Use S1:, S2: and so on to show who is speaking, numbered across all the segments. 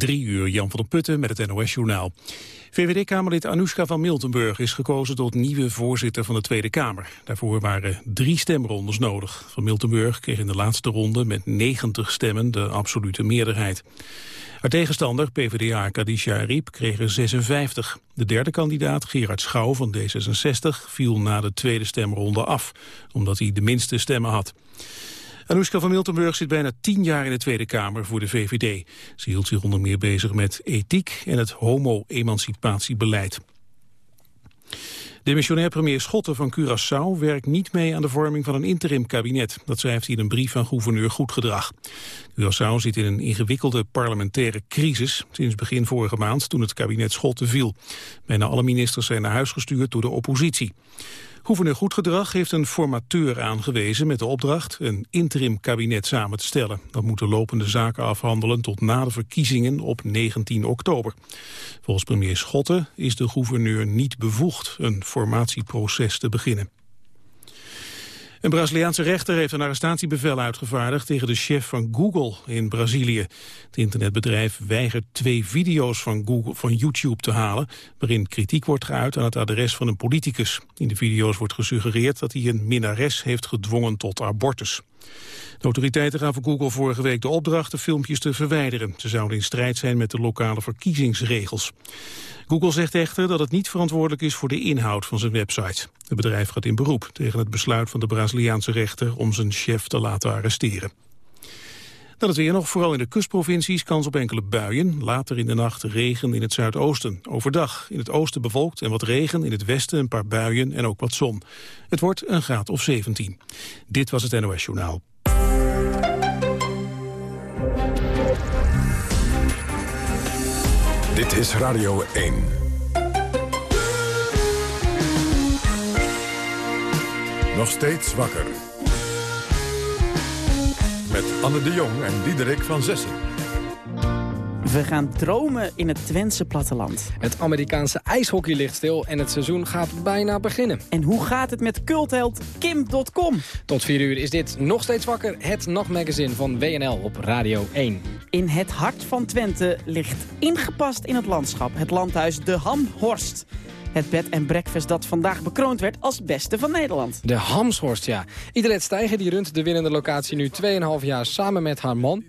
S1: Drie uur, Jan van der Putten met het NOS-journaal. VVD-Kamerlid Anoushka van Miltenburg is gekozen tot nieuwe voorzitter van de Tweede Kamer. Daarvoor waren drie stemrondes nodig. Van Miltenburg kreeg in de laatste ronde met 90 stemmen de absolute meerderheid. Haar tegenstander, PvdA Kadisha Ariep, kreeg er 56. De derde kandidaat, Gerard Schouw van D66, viel na de tweede stemronde af, omdat hij de minste stemmen had. Anoushka van Miltenburg zit bijna tien jaar in de Tweede Kamer voor de VVD. Ze hield zich onder meer bezig met ethiek en het homo-emancipatiebeleid. Demissionair premier Schotten van Curaçao werkt niet mee aan de vorming van een interim-kabinet. Dat schrijft hij in een brief van gouverneur Goedgedrag. Curaçao zit in een ingewikkelde parlementaire crisis sinds begin vorige maand toen het kabinet Schotten viel. Bijna alle ministers zijn naar huis gestuurd door de oppositie. Gouverneur Goedgedrag heeft een formateur aangewezen met de opdracht een interim kabinet samen te stellen. Dat moet de lopende zaken afhandelen tot na de verkiezingen op 19 oktober. Volgens premier Schotten is de gouverneur niet bevoegd een formatieproces te beginnen. Een Braziliaanse rechter heeft een arrestatiebevel uitgevaardigd tegen de chef van Google in Brazilië. Het internetbedrijf weigert twee video's van, Google, van YouTube te halen, waarin kritiek wordt geuit aan het adres van een politicus. In de video's wordt gesuggereerd dat hij een minnares heeft gedwongen tot abortus. De autoriteiten gaven Google vorige week de opdracht de filmpjes te verwijderen. Ze zouden in strijd zijn met de lokale verkiezingsregels. Google zegt echter dat het niet verantwoordelijk is voor de inhoud van zijn website. Het bedrijf gaat in beroep tegen het besluit van de Braziliaanse rechter om zijn chef te laten arresteren. Dan het weer nog, vooral in de kustprovincies, kans op enkele buien. Later in de nacht regen in het zuidoosten. Overdag in het oosten bewolkt en wat regen, in het westen een paar buien en ook wat zon. Het wordt een graad of 17. Dit was het NOS Journaal.
S2: Dit is Radio 1. Nog steeds wakker. Met Anne de Jong en Diederik van Zessen.
S3: We gaan dromen in het Twentse platteland.
S4: Het Amerikaanse ijshockey ligt stil en het seizoen gaat bijna beginnen.
S3: En hoe gaat het met cultheld Kim.com?
S4: Tot 4 uur is dit nog steeds wakker, het nachtmagazine van WNL op Radio 1.
S3: In het hart van Twente ligt ingepast in het landschap het landhuis De Hamhorst. Het bed en breakfast dat vandaag bekroond werd als beste van Nederland.
S4: De Hamshorst, ja. Iedereen Stijger die runt de winnende locatie nu 2,5 jaar samen met haar man.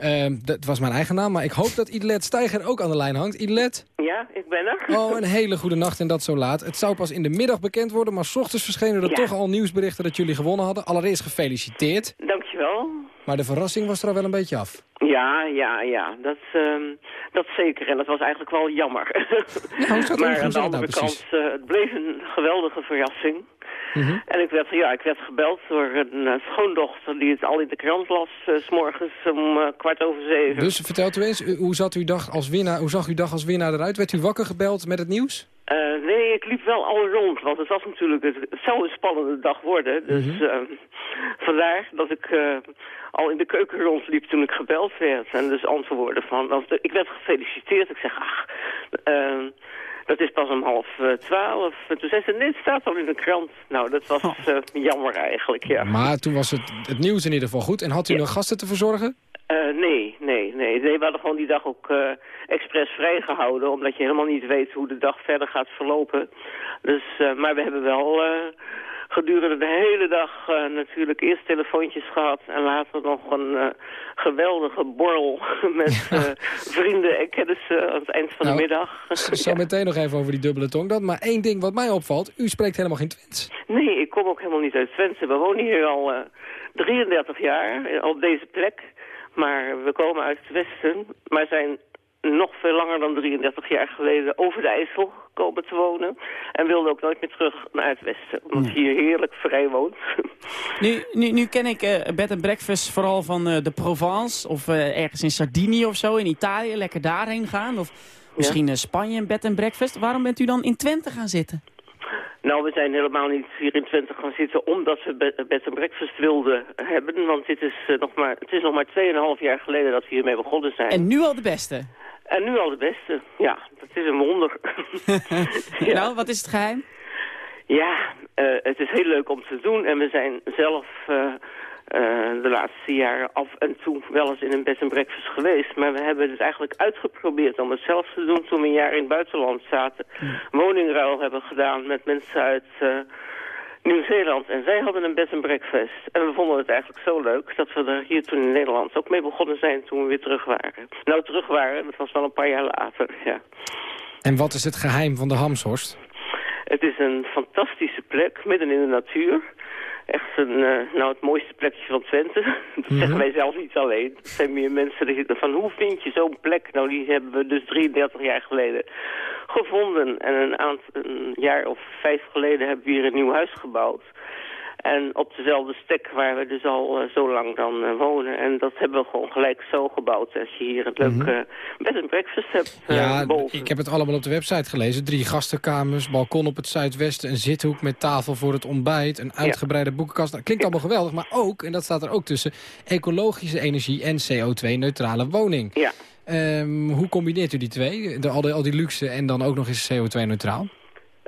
S4: Uh, dat was mijn eigen naam, maar ik hoop dat Idelet Steiger ook aan de lijn hangt. Idelet?
S5: Ja, ik ben er.
S4: Oh, een hele goede nacht en dat zo laat. Het zou pas in de middag bekend worden, maar s ochtends verschenen er
S5: Ja.
S4: toch al nieuwsberichten dat jullie gewonnen hadden. Allereerst gefeliciteerd.
S5: Dankjewel.
S4: Maar de verrassing was er al wel een beetje af.
S5: Ja, ja, ja, dat, ehm, dat zeker. En dat was eigenlijk wel jammer.
S4: Nou,
S5: maar aan de
S4: nou
S5: andere
S4: precies?
S5: kant, eh, het bleef een geweldige verrassing.
S4: Mhm.
S5: En ik werd, ja, ik werd gebeld door een eh, schoondochter die het al in de krant las, eh, s morgens om eh, kwart over zeven.
S4: Dus vertelt u eens, hoe, zat uw dag als winnaar, hoe zag uw dag als winnaar eruit? Werd u wakker gebeld met het nieuws?
S5: Nee, ik liep wel al rond, want het was natuurlijk, het, het zou een spannende dag worden. Dus eh, vandaar dat ik al in de keuken rondliep toen ik gebeld werd. En dus antwoorden van, want ik werd gefeliciteerd. Ik zeg, ach, dat is pas om half eh, twaalf. En toen zei ze, nee, het staat al in de krant. Nou, dat was eh, jammer eigenlijk, ja.
S4: Maar toen was het, het nieuws in ieder geval goed. En had u
S5: Ja.
S4: nog gasten te verzorgen?
S5: Eh, nee, nee, nee, nee. We hadden gewoon die dag ook eh, expres vrijgehouden, omdat je helemaal niet weet hoe de dag verder gaat verlopen. Dus, maar we hebben wel gedurende de hele dag eh, natuurlijk eerst telefoontjes gehad en later nog een eh, geweldige borrel met eh, vrienden en kennissen aan het eind van
S4: Nou,
S5: de middag.
S4: Zo meteen nog even over die dubbele tong dan. Maar één ding wat mij opvalt, u spreekt helemaal geen Twents.
S5: Nee, ik kom ook helemaal niet uit Twente. We wonen hier al eh 33 jaar, op deze plek. Maar we komen uit het westen, maar zijn nog veel langer dan 33 jaar geleden over de IJssel komen te wonen. En wilden ook nooit meer terug naar het westen, omdat je hier heerlijk vrij woont.
S3: Nu, nu, nu ken ik eh, bed and breakfast vooral van eh, de Provence of eh, ergens in Sardinië of zo, in Italië. Lekker daarheen gaan. Of misschien Spanje een bed and breakfast. Waarom bent u dan in Twente gaan zitten?
S5: Nou, we zijn helemaal niet hier in Twente gaan zitten omdat we be- bed and breakfast wilden hebben. Want dit is, nog maar, het is nog maar 2,5 jaar geleden dat we hiermee begonnen zijn.
S3: En nu al de beste.
S5: En nu al de beste. Ja, dat is een wonder. Ja.
S3: Nou, wat is het geheim?
S5: Ja, eh, het is heel leuk om te doen. En we zijn zelf eh, de laatste jaren af en toe wel eens in een bed and breakfast geweest. Maar we hebben het eigenlijk uitgeprobeerd om het zelf te doen toen we een jaar in het buitenland zaten. Woningruil hebben gedaan met mensen uit Nieuw-Zeeland. En zij hadden een bed and breakfast. En we vonden het eigenlijk zo leuk dat we er hier toen in Nederland ook mee begonnen zijn toen we weer terug waren. Nou, terug waren, dat was wel een paar jaar later, ja.
S4: En wat is het geheim van de Hamshorst?
S5: Het is een fantastische plek, midden in de natuur. Echt een, uh, nou, het mooiste plekje van Twente. Dat zeggen mhm. wij zelf niet alleen. Er zijn meer mensen die van hoe vind je zo'n plek? Nou, die hebben we dus 33 jaar geleden gevonden. En een, aantal, een jaar of vijf geleden hebben we hier een nieuw huis gebouwd. En op dezelfde stek waar we dus al uh, zo lang dan uh, wonen. En dat hebben we gewoon gelijk zo gebouwd. Als je hier een leuk mm -hmm. bed and breakfast hebt
S4: ja,
S5: boven.
S4: ik heb het allemaal op de website gelezen. Drie gastenkamers, balkon op het zuidwesten, een zithoek met tafel voor het ontbijt, een uitgebreide boekenkast. Dat klinkt allemaal geweldig, maar ook, en dat staat er ook tussen, ecologische energie en CO2-neutrale woning.
S5: Ja.
S4: Um, hoe combineert u die twee? De, al, die, al die luxe en dan ook nog eens CO2-neutraal?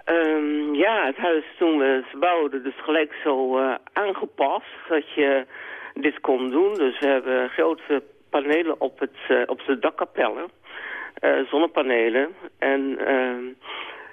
S5: Um, ja, het huis toen we het bouwden dus gelijk zo uh, aangepast dat je dit kon doen. Dus we hebben grote panelen op, het, uh, op de dakkapellen, uh, zonnepanelen. En uh,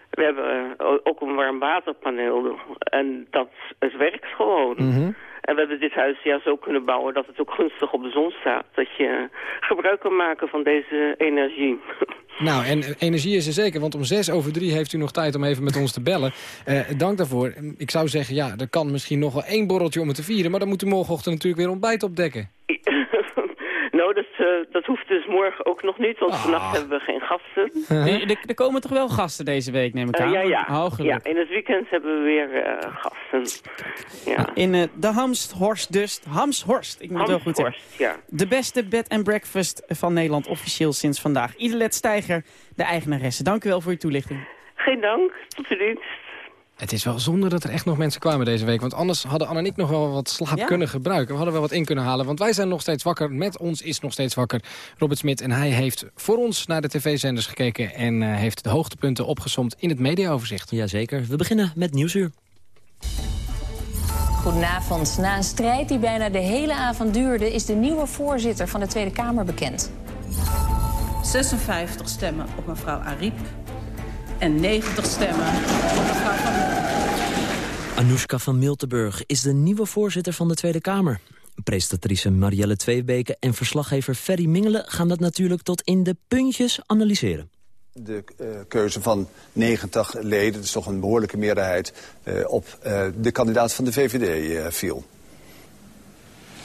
S5: we hebben ook een warmwaterpaneel. En dat, het werkt gewoon. -hmm. En we hebben dit huis ja, zo kunnen bouwen dat het ook gunstig op de zon staat. Dat je gebruik kan maken van deze energie.
S4: Nou, en energie is er zeker, want om zes over drie heeft u nog tijd om even met ons te bellen. Uh, dank daarvoor. Ik zou zeggen, ja, er kan misschien nog wel één borreltje om het te vieren... maar dan moet u morgenochtend natuurlijk weer ontbijt opdekken.
S5: Dat, uh, dat hoeft dus morgen ook nog niet, want ah. vannacht hebben we geen gasten.
S3: er, er, komen toch wel gasten deze week, neem ik
S5: uh,
S3: aan?
S5: ja, ja.
S3: Oh,
S5: ja, in het weekend hebben we weer uh, gasten. Ja.
S3: In de Hamsthorst dus. Hamshorst, ik moet wel goed zeggen.
S5: Ja.
S3: De beste bed and breakfast van Nederland, officieel sinds vandaag. Iedereen Steiger, de eigenaresse. Dank u wel voor uw toelichting.
S5: Geen dank, tot ziens.
S4: Het is wel zonde dat er echt nog mensen kwamen deze week. Want anders hadden Anne en ik nog wel wat slaap ja? kunnen gebruiken. We hadden wel wat in kunnen halen. Want wij zijn nog steeds wakker. Met ons is nog steeds wakker Robert Smit. En hij heeft voor ons naar de tv-zenders gekeken. En uh, heeft de hoogtepunten opgesomd in het mediaoverzicht.
S6: Jazeker. We beginnen met Nieuwsuur.
S7: Goedenavond. Na een strijd die bijna de hele avond duurde... is de nieuwe voorzitter van de Tweede Kamer bekend.
S8: 56 stemmen op mevrouw Ariep en 90 stemmen op mevrouw Van.
S6: Anoushka van Miltenburg is de nieuwe voorzitter van de Tweede Kamer. Presentatrice Marielle Tweebeke en verslaggever Ferry Mingelen... gaan dat natuurlijk tot in de puntjes analyseren.
S9: De uh, keuze van 90 leden, dat is toch een behoorlijke meerderheid... Uh, op uh, de kandidaat van de VVD viel.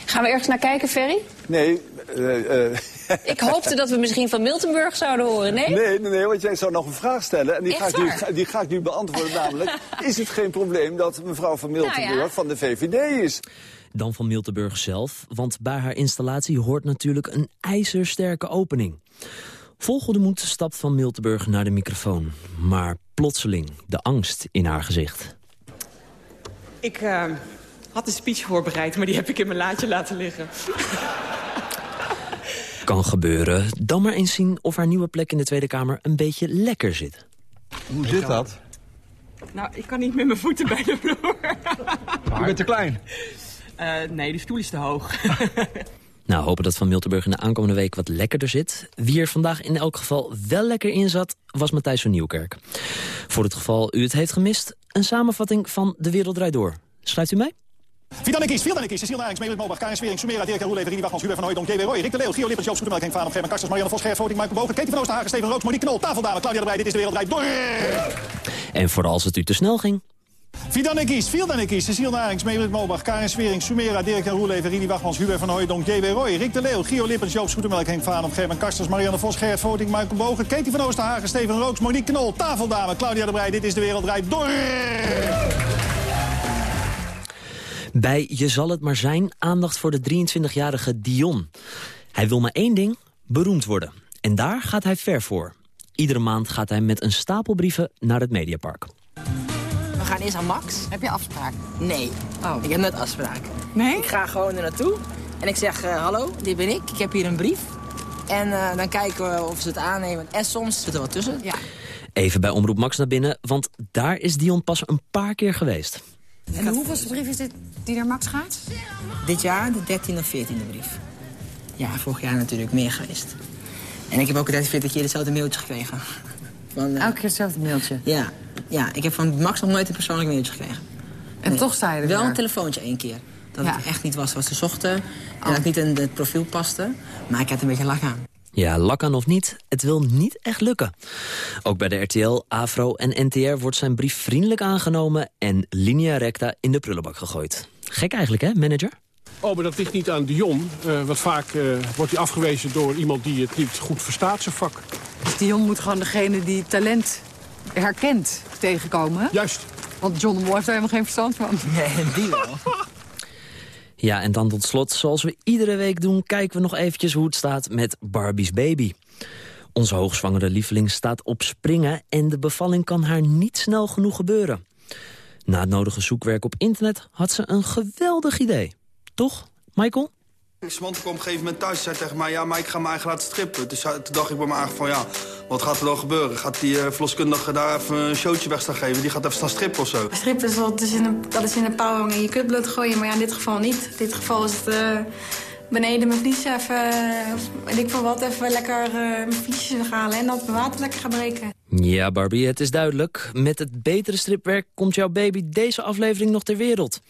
S7: Gaan we ergens naar kijken, Ferry?
S9: Nee. Uh, uh,
S7: ik hoopte dat we misschien van Miltenburg zouden horen, nee?
S9: Nee, nee, nee want jij zou nog een vraag stellen. En die, ga ik, nu, die ga ik nu beantwoorden, namelijk... is het geen probleem dat mevrouw van Miltenburg nou ja. van de VVD is?
S6: Dan van Miltenburg zelf, want bij haar installatie hoort natuurlijk een ijzersterke opening. Vol goede moed stapt van Miltenburg naar de microfoon. Maar plotseling de angst in haar gezicht.
S8: Ik... Uh had een speech voorbereid, maar die heb ik in mijn laadje laten liggen.
S6: Kan gebeuren. Dan maar eens zien of haar nieuwe plek in de Tweede Kamer een beetje lekker zit.
S9: Hoe zit dat?
S8: Nou, ik kan niet met mijn voeten bij de vloer.
S9: Je bent te klein?
S8: Uh, nee, de stoel is te hoog.
S6: nou, hopen dat Van Miltenburg in de aankomende week wat lekkerder zit. Wie er vandaag in elk geval wel lekker in zat, was Matthijs van Nieuwkerk. Voor het geval u het heeft gemist, een samenvatting van De Wereld Draait Door. Schrijft u mee?
S10: Vidan Kies, Vidan Kies, Cecile Narings, Merit Mobach, Karin Swering, Sumera, Dirk Roelever, Rini Wachmans, Hubert van Hooydonk, J.W. Roy, Rick de Leeuw, Gio Lippens, Joop Soetemelk, Henk Vaan, Gerben Karsters, Marianne Vos, Gerrit Voting, Michael Bogen, Katie van Oosterhagen, Steven Rooks, Monique Knol, Tafeldame, Claudia de Breij, dit is de Wereldrijd door.
S6: En voor als het u te snel ging.
S10: Vidan Kies, Vidan Kies, Cecile Narings, Merit Mobach, Karin Swering, Sumera, Dirk Roelever, Rini Wachmans, Hubert van Hooydonk, J.W. Roy, Rick de Leeuw, Gio Lippens, Joop Soetemelk, Henk Vaan, Gerben Karsters, Marianne Vos, Gerrit Voting, Michael Bogen, Katie van Oosterhagen, Steven Rooks, Monique Knol, Tafeldame, Claudia de Breij, dit is de Wereldrijd door.
S6: Bij Je zal het maar zijn aandacht voor de 23-jarige Dion. Hij wil maar één ding, beroemd worden. En daar gaat hij ver voor. Iedere maand gaat hij met een stapel brieven naar het Mediapark.
S11: We gaan eerst aan Max.
S12: Heb je afspraak?
S11: Nee, oh. ik heb net afspraak.
S12: Nee?
S11: Ik ga gewoon er naartoe en ik zeg, uh, hallo, dit ben ik. Ik heb hier een brief. En uh, dan kijken we of ze het aannemen. En soms zit er wat tussen.
S12: Ja.
S6: Even bij Omroep Max naar binnen, want daar is Dion pas een paar keer geweest.
S12: En de hoeveelste brief is dit die naar Max gaat?
S11: Dit jaar de 13e of 14e brief. Ja, vorig jaar natuurlijk meer geweest. En ik heb ook 30, 40 keer hetzelfde mailtje gekregen.
S12: Van, uh, Elke keer hetzelfde mailtje?
S11: Ja, ja, ik heb van Max nog nooit een persoonlijk mailtje gekregen.
S12: En toch sta je er
S11: Wel
S12: weer.
S11: een telefoontje één keer. Dat het echt niet was wat ze zochten. En dat het niet in het profiel paste. Maar ik had een beetje lak aan.
S6: Ja, lak aan of niet, het wil niet echt lukken. Ook bij de RTL, AFRO en NTR wordt zijn brief vriendelijk aangenomen... en linea recta in de prullenbak gegooid. Gek eigenlijk, hè, manager?
S13: Oh, maar dat ligt niet aan Dion. Uh, want vaak uh, wordt hij afgewezen door iemand die het niet goed verstaat, zijn vak.
S12: Dus Dion moet gewoon degene die talent herkent tegenkomen?
S13: Juist.
S12: Want John de Moore heeft er helemaal geen verstand van.
S11: Nee, die wel.
S6: Ja, en dan tot slot, zoals we iedere week doen... kijken we nog eventjes hoe het staat met Barbie's baby. Onze hoogzwangere lieveling staat op springen... en de bevalling kan haar niet snel genoeg gebeuren. Na het nodige zoekwerk op internet had ze een geweldig idee. Toch, Michael?
S14: Samantha kwam op een gegeven moment thuis en zei tegen mij... ja, maar ik ga mijn eigen laten strippen. Dus toen dacht ik bij me eigenlijk van, ja, wat gaat er dan gebeuren? Gaat die uh, verloskundige daar even een showtje weg staan geven? Die gaat even staan strippen of zo?
S15: Strippen is, wat, is in een, dat is in een pauw en je kunt bloed gooien. Maar ja, in dit geval niet. In dit geval is het uh, beneden mijn vlies even... Uh, ik veel wat, even lekker mijn vliesjes halen... en dat mijn water lekker gaan breken.
S6: Ja, Barbie, het is duidelijk. Met het betere stripwerk komt jouw baby deze aflevering nog ter wereld.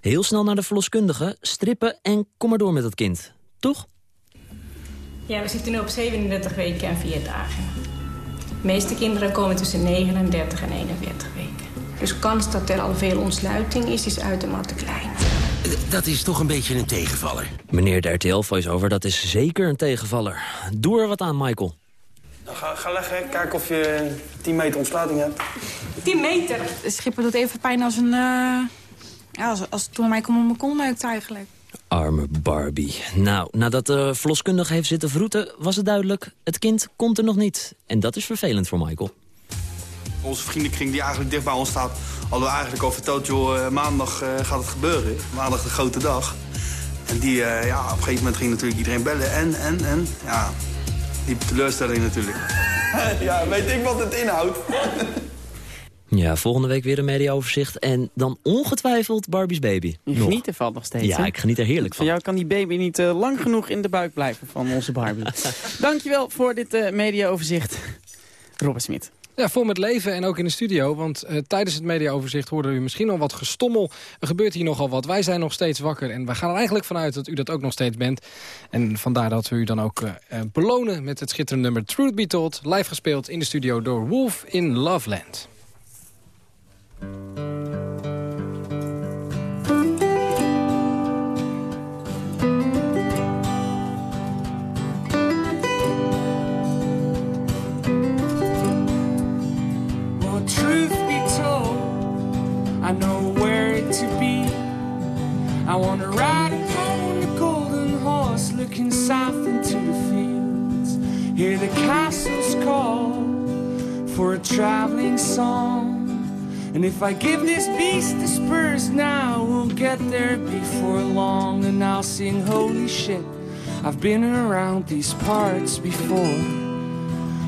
S6: Heel snel naar de verloskundige, strippen en kom maar door met het kind. Toch?
S16: Ja, we zitten nu op 37 weken en 4 dagen. De meeste kinderen komen tussen 39 en 41 weken. Dus kans dat er al veel ontsluiting is, is uitermate klein.
S17: Dat is toch een beetje een tegenvaller.
S6: Meneer de RTL-voice-over, dat is zeker een tegenvaller. Doe er wat aan, Michael.
S14: Nou, ga, ga leggen, kijk of je 10 meter ontsluiting hebt.
S16: 10 meter?
S15: Schippen doet even pijn als een... Uh, ja, als, als door mij komt om mijn kon neukt eigenlijk.
S6: Arme Barbie. Nou, nadat de verloskundige heeft zitten vroeten... was het duidelijk, het kind komt er nog niet. En dat is vervelend voor Michael.
S14: Onze vriendenkring die eigenlijk dicht bij ons staat... hadden we eigenlijk al verteld, joh, maandag uh, gaat het gebeuren. Maandag de grote dag. En die, uh, ja, op een gegeven moment ging natuurlijk iedereen bellen. En, en, en, ja, diepe teleurstelling natuurlijk. ja, weet ik wat het inhoudt.
S6: ja, volgende week weer een mediaoverzicht. En dan ongetwijfeld Barbie's baby.
S3: Je
S6: nog.
S3: geniet ervan nog steeds,
S6: Ja,
S3: hè?
S6: ik geniet er heerlijk van.
S3: Van jou kan die baby niet uh, lang genoeg in de buik blijven van onze Barbie. Dankjewel voor dit uh, mediaoverzicht. Robert Smit.
S4: Ja, vol met leven en ook in de studio. Want uh, tijdens het mediaoverzicht hoorde u misschien al wat gestommel. Er gebeurt hier nogal wat. Wij zijn nog steeds wakker. En wij gaan er eigenlijk vanuit dat u dat ook nog steeds bent. En vandaar dat we u dan ook uh, belonen met het schitterende nummer Truth Be Told. Live gespeeld in de studio door Wolf in Loveland.
S18: I know where to be. I wanna ride home the golden horse, looking south into the fields. Hear the castles call for a traveling song. And if I give this beast the spurs now, we'll get there before long. And I'll sing, holy shit, I've been around these parts before.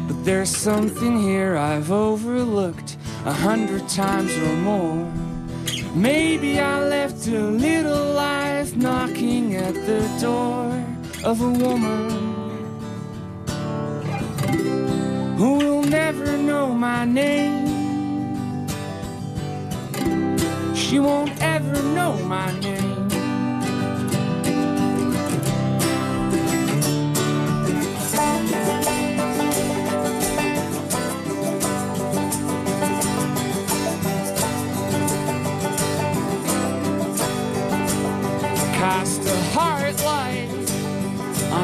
S18: But there's something here I've overlooked a hundred times or more. Maybe I left a little life knocking at the door of a woman who will never know my name. She won't ever know my name.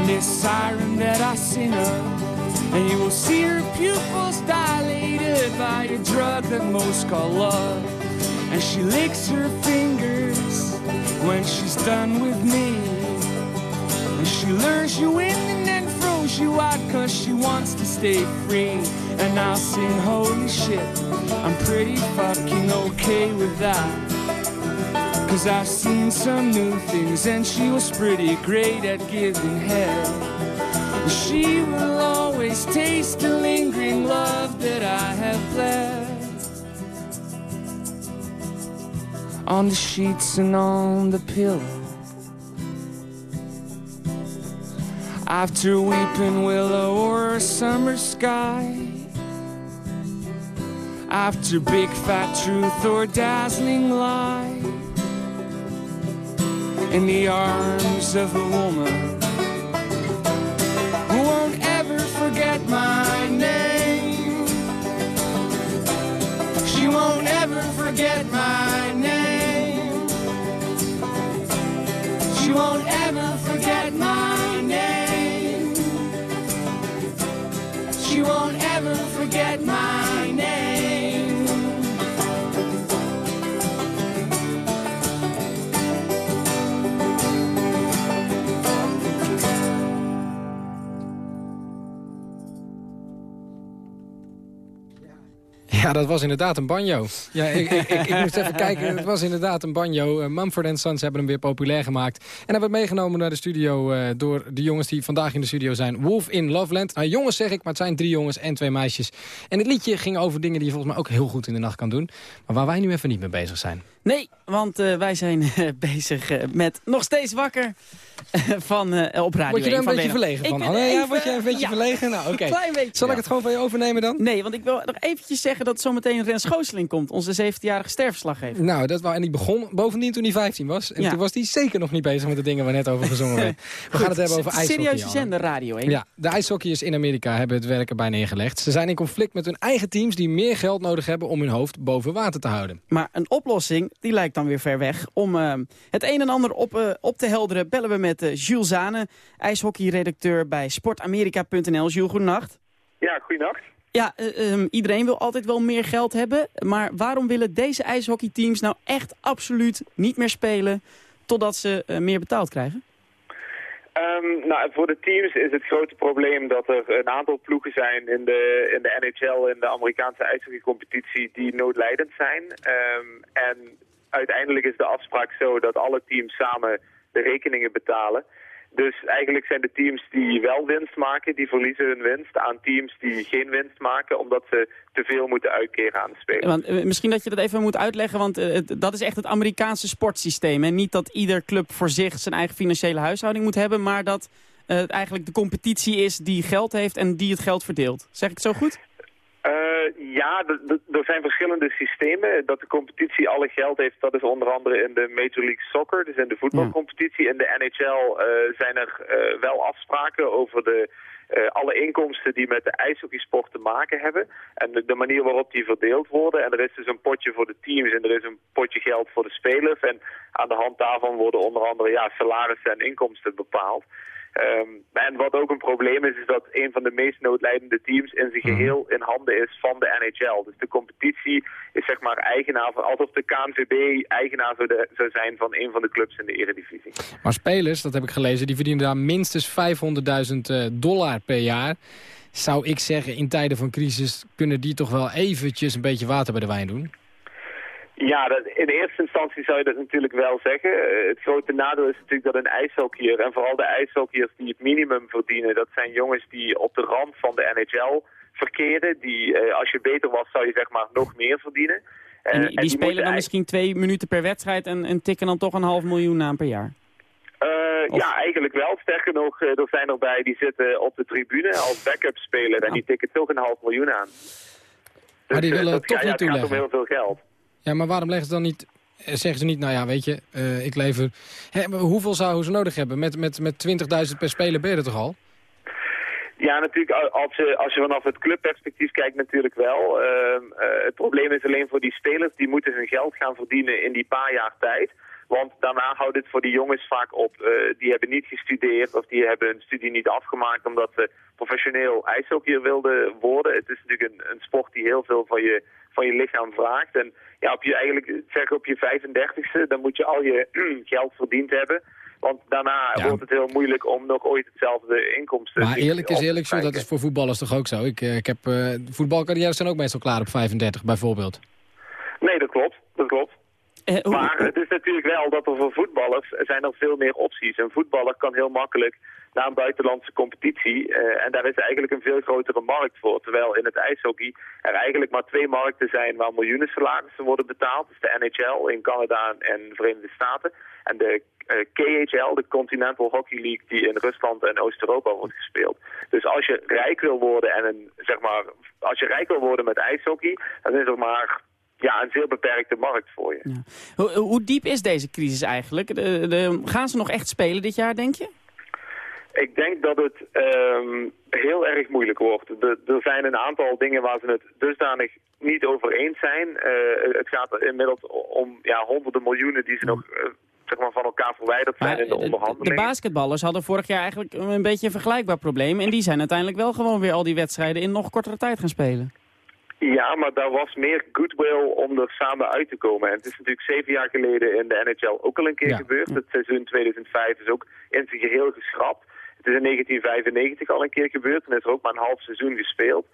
S18: On this siren that I sing of. And you will see her pupils dilated by a drug that most call love. And she licks her fingers when she's done with me. And she lures you in and then throws you out cause she wants to stay free. And I'll sing, holy shit, I'm pretty fucking okay with that. Cause I've seen some new things and she was pretty great at giving head. She will always taste the lingering love that I have left. on the sheets and on the pillow. After weeping willow or a summer sky. After big fat truth or dazzling lie. In the arms of a woman who won't ever forget my name. She won't ever forget my name. She won't ever forget my name. She won't ever forget my
S4: Dat was inderdaad een banjo. Ja, ik, ik, ik, moest even kijken. Het was inderdaad een banjo. Uh, Mumford Sons hebben hem weer populair gemaakt. En hebben het meegenomen naar de studio uh, door de jongens die vandaag in de studio zijn. Wolf in Loveland. Nou, jongens zeg ik, maar het zijn drie jongens en twee meisjes. En het liedje ging over dingen die je volgens mij ook heel goed in de nacht kan doen. Maar waar wij nu even niet mee bezig zijn.
S3: Nee, want uh, wij zijn bezig met nog steeds wakker van uh, op radio.
S4: Word je daar een beetje verlegen van, Anne? Ja, word je een beetje ja, verlegen? Nou, oké. Okay. Zal ik het gewoon van je overnemen dan?
S3: Nee, want ik wil nog eventjes zeggen dat zometeen Rens Gooseling komt. Onze 17-jarige sterfslaggever.
S4: Nou, dat wou, en die begon bovendien toen hij 15 was. En ja. toen was hij zeker nog niet bezig met de dingen waar net over gezongen werden. We gaan het hebben over ijshockey.
S3: Serieuze zender, Radio 1.
S4: Ja, de ijshockeyers in Amerika hebben het werk erbij neergelegd. Ze zijn in conflict met hun eigen teams die meer geld nodig hebben om hun hoofd boven water te houden.
S3: Maar een oplossing, die lijkt dan weer ver weg. Om uh, het een en ander op, uh, op te helderen bellen we met uh, Jules Zane, ijshockeyredacteur bij sportamerika.nl. Jules, goedenacht.
S19: Ja, goedenacht.
S3: Ja, um, iedereen wil altijd wel meer geld hebben. Maar waarom willen deze ijshockeyteams nou echt absoluut niet meer spelen... totdat ze meer betaald krijgen?
S19: Um, nou, voor de teams is het grote probleem dat er een aantal ploegen zijn in de, in de NHL, in de Amerikaanse ijshockeycompetitie, die noodlijdend zijn. Um, en uiteindelijk is de afspraak zo dat alle teams samen de rekeningen betalen. Dus eigenlijk zijn de teams die wel winst maken, die verliezen hun winst aan teams die geen winst maken, omdat ze te veel moeten uitkeren aan de spelers.
S3: Want, uh, misschien dat je dat even moet uitleggen, want het, dat is echt het Amerikaanse sportsysteem. En niet dat ieder club voor zich zijn eigen financiële huishouding moet hebben, maar dat uh, het eigenlijk de competitie is die geld heeft en die het geld verdeelt. Zeg ik het zo goed?
S19: Ja, er zijn verschillende systemen. Dat de competitie alle geld heeft, dat is onder andere in de Major League Soccer, dus in de voetbalcompetitie. In de NHL uh, zijn er uh, wel afspraken over de, alle inkomsten die met de ijshockeysport te maken hebben. En de, de, manier waarop die verdeeld worden. En er is dus een potje voor de teams en er is een potje geld voor de spelers. En aan de hand daarvan worden onder andere ja, salarissen en inkomsten bepaald. Um, en wat ook een probleem is, is dat een van de meest noodlijdende teams in zijn geheel in handen is van de NHL. Dus de competitie is zeg maar eigenaar van, alsof de KNVB eigenaar zou, de, zou zijn van een van de clubs in de eredivisie.
S4: Maar spelers, dat heb ik gelezen, die verdienen daar minstens 500.000 dollar per jaar. Zou ik zeggen, in tijden van crisis kunnen die toch wel eventjes een beetje water bij de wijn doen?
S19: Ja, dat, in eerste instantie zou je dat natuurlijk wel zeggen. Uh, het grote nadeel is natuurlijk dat een ijshockeyer, en vooral de ijshockeyers die het minimum verdienen, dat zijn jongens die op de rand van de NHL verkeren. Die, uh, als je beter was, zou je zeg maar nog meer verdienen.
S3: Uh, en die, en die spelen dan misschien twee minuten per wedstrijd en, en tikken dan toch een half miljoen aan per jaar?
S19: Ja, eigenlijk wel. Sterker nog, er zijn erbij die zitten op de tribune als backup spelen en die tikken toch een half miljoen aan. Dus,
S4: maar die willen het toch
S19: ja,
S4: niet toeleggen?
S19: Het gaat om heel veel geld.
S4: Ja, maar waarom leggen ze dan niet, zeggen ze niet, nou ja, weet je, uh, ik lever... Hè, hoeveel zouden ze nodig hebben? Met, met, met 20.000 per speler ben je er toch al?
S19: Ja, natuurlijk, als je, als je vanaf het clubperspectief kijkt natuurlijk wel. Uh, uh, het probleem is alleen voor die spelers, die moeten hun geld gaan verdienen in die paar jaar tijd. Want daarna houdt het voor die jongens vaak op. Uh, die hebben niet gestudeerd of die hebben hun studie niet afgemaakt omdat ze professioneel ijshockeyer wilden worden. Het is natuurlijk een, een sport die heel veel van je, van je lichaam vraagt. En ja, op je eigenlijk, zeg op je 35ste, dan moet je al je geld verdiend hebben. Want daarna ja. wordt het heel moeilijk om nog ooit hetzelfde inkomsten
S4: Maar eerlijk is eerlijk zo, dat is voor voetballers toch ook zo? Ik, ik heb, uh, voetbalcarrières zijn ook meestal klaar op 35 bijvoorbeeld.
S19: Nee, dat klopt. Dat klopt. Maar het is natuurlijk wel dat er voor voetballers zijn er veel meer opties. Een voetballer kan heel makkelijk naar een buitenlandse competitie. en daar is eigenlijk een veel grotere markt voor. Terwijl in het ijshockey er eigenlijk maar twee markten zijn waar miljoenen salarissen worden betaald. Is de NHL in Canada en de Verenigde Staten. En de uh, KHL, de Continental Hockey League, die in Rusland en Oost-Europa wordt gespeeld. Dus als je rijk wil worden en zeg maar, als je rijk wil worden met ijshockey, dan is er maar ja, een zeer beperkte markt voor je. Ja.
S3: Hoe, hoe, diep is deze crisis eigenlijk? De, de, gaan ze nog echt spelen dit jaar, denk je?
S19: Ik denk dat het um, heel erg moeilijk wordt. De, er zijn een aantal dingen waar ze het dusdanig niet over eens zijn. Uh, het gaat inmiddels om ja, honderden miljoenen die ze nog uh, zeg maar, van elkaar verwijderd zijn in de onderhandelingen.
S3: De basketballers hadden vorig jaar eigenlijk een beetje een vergelijkbaar probleem. En die zijn uiteindelijk wel gewoon weer al die wedstrijden in nog kortere tijd gaan spelen.
S19: Ja, maar daar was meer goodwill om er samen uit te komen. En het is natuurlijk zeven jaar geleden in de NHL ook al een keer gebeurd. Het seizoen 2005 is ook in zijn geheel geschrapt. Het is in 1995 al een keer gebeurd en is er ook maar een half seizoen gespeeld.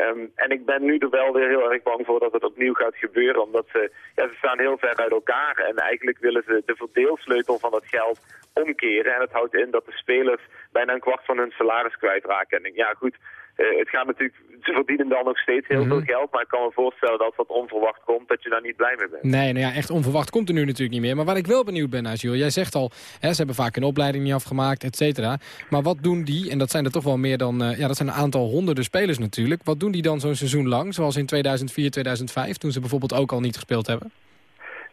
S19: Um, en ik ben nu er wel weer heel erg bang voor dat het opnieuw gaat gebeuren. Omdat ze, ja, ze staan heel ver uit elkaar. En eigenlijk willen ze de verdeelsleutel van dat geld omkeren. En het houdt in dat de spelers bijna een kwart van hun salaris kwijtraken. En ja goed, uh, het gaat natuurlijk, ze verdienen dan nog steeds heel veel mhm. geld. Maar ik kan me voorstellen dat als dat onverwacht komt, dat je daar niet blij mee bent.
S4: Nee, nou ja, echt onverwacht komt er nu natuurlijk niet meer. Maar waar ik wel benieuwd ben, Azul, jij zegt al, hè, ze hebben vaak een opleiding niet afgemaakt, et cetera. Maar wat doen die, en dat zijn er toch wel meer dan, uh, ja, dat zijn een aantal honderden spelers natuurlijk. Wat doen die dan zo'n seizoen lang, zoals in 2004, 2005, toen ze bijvoorbeeld ook al niet gespeeld hebben?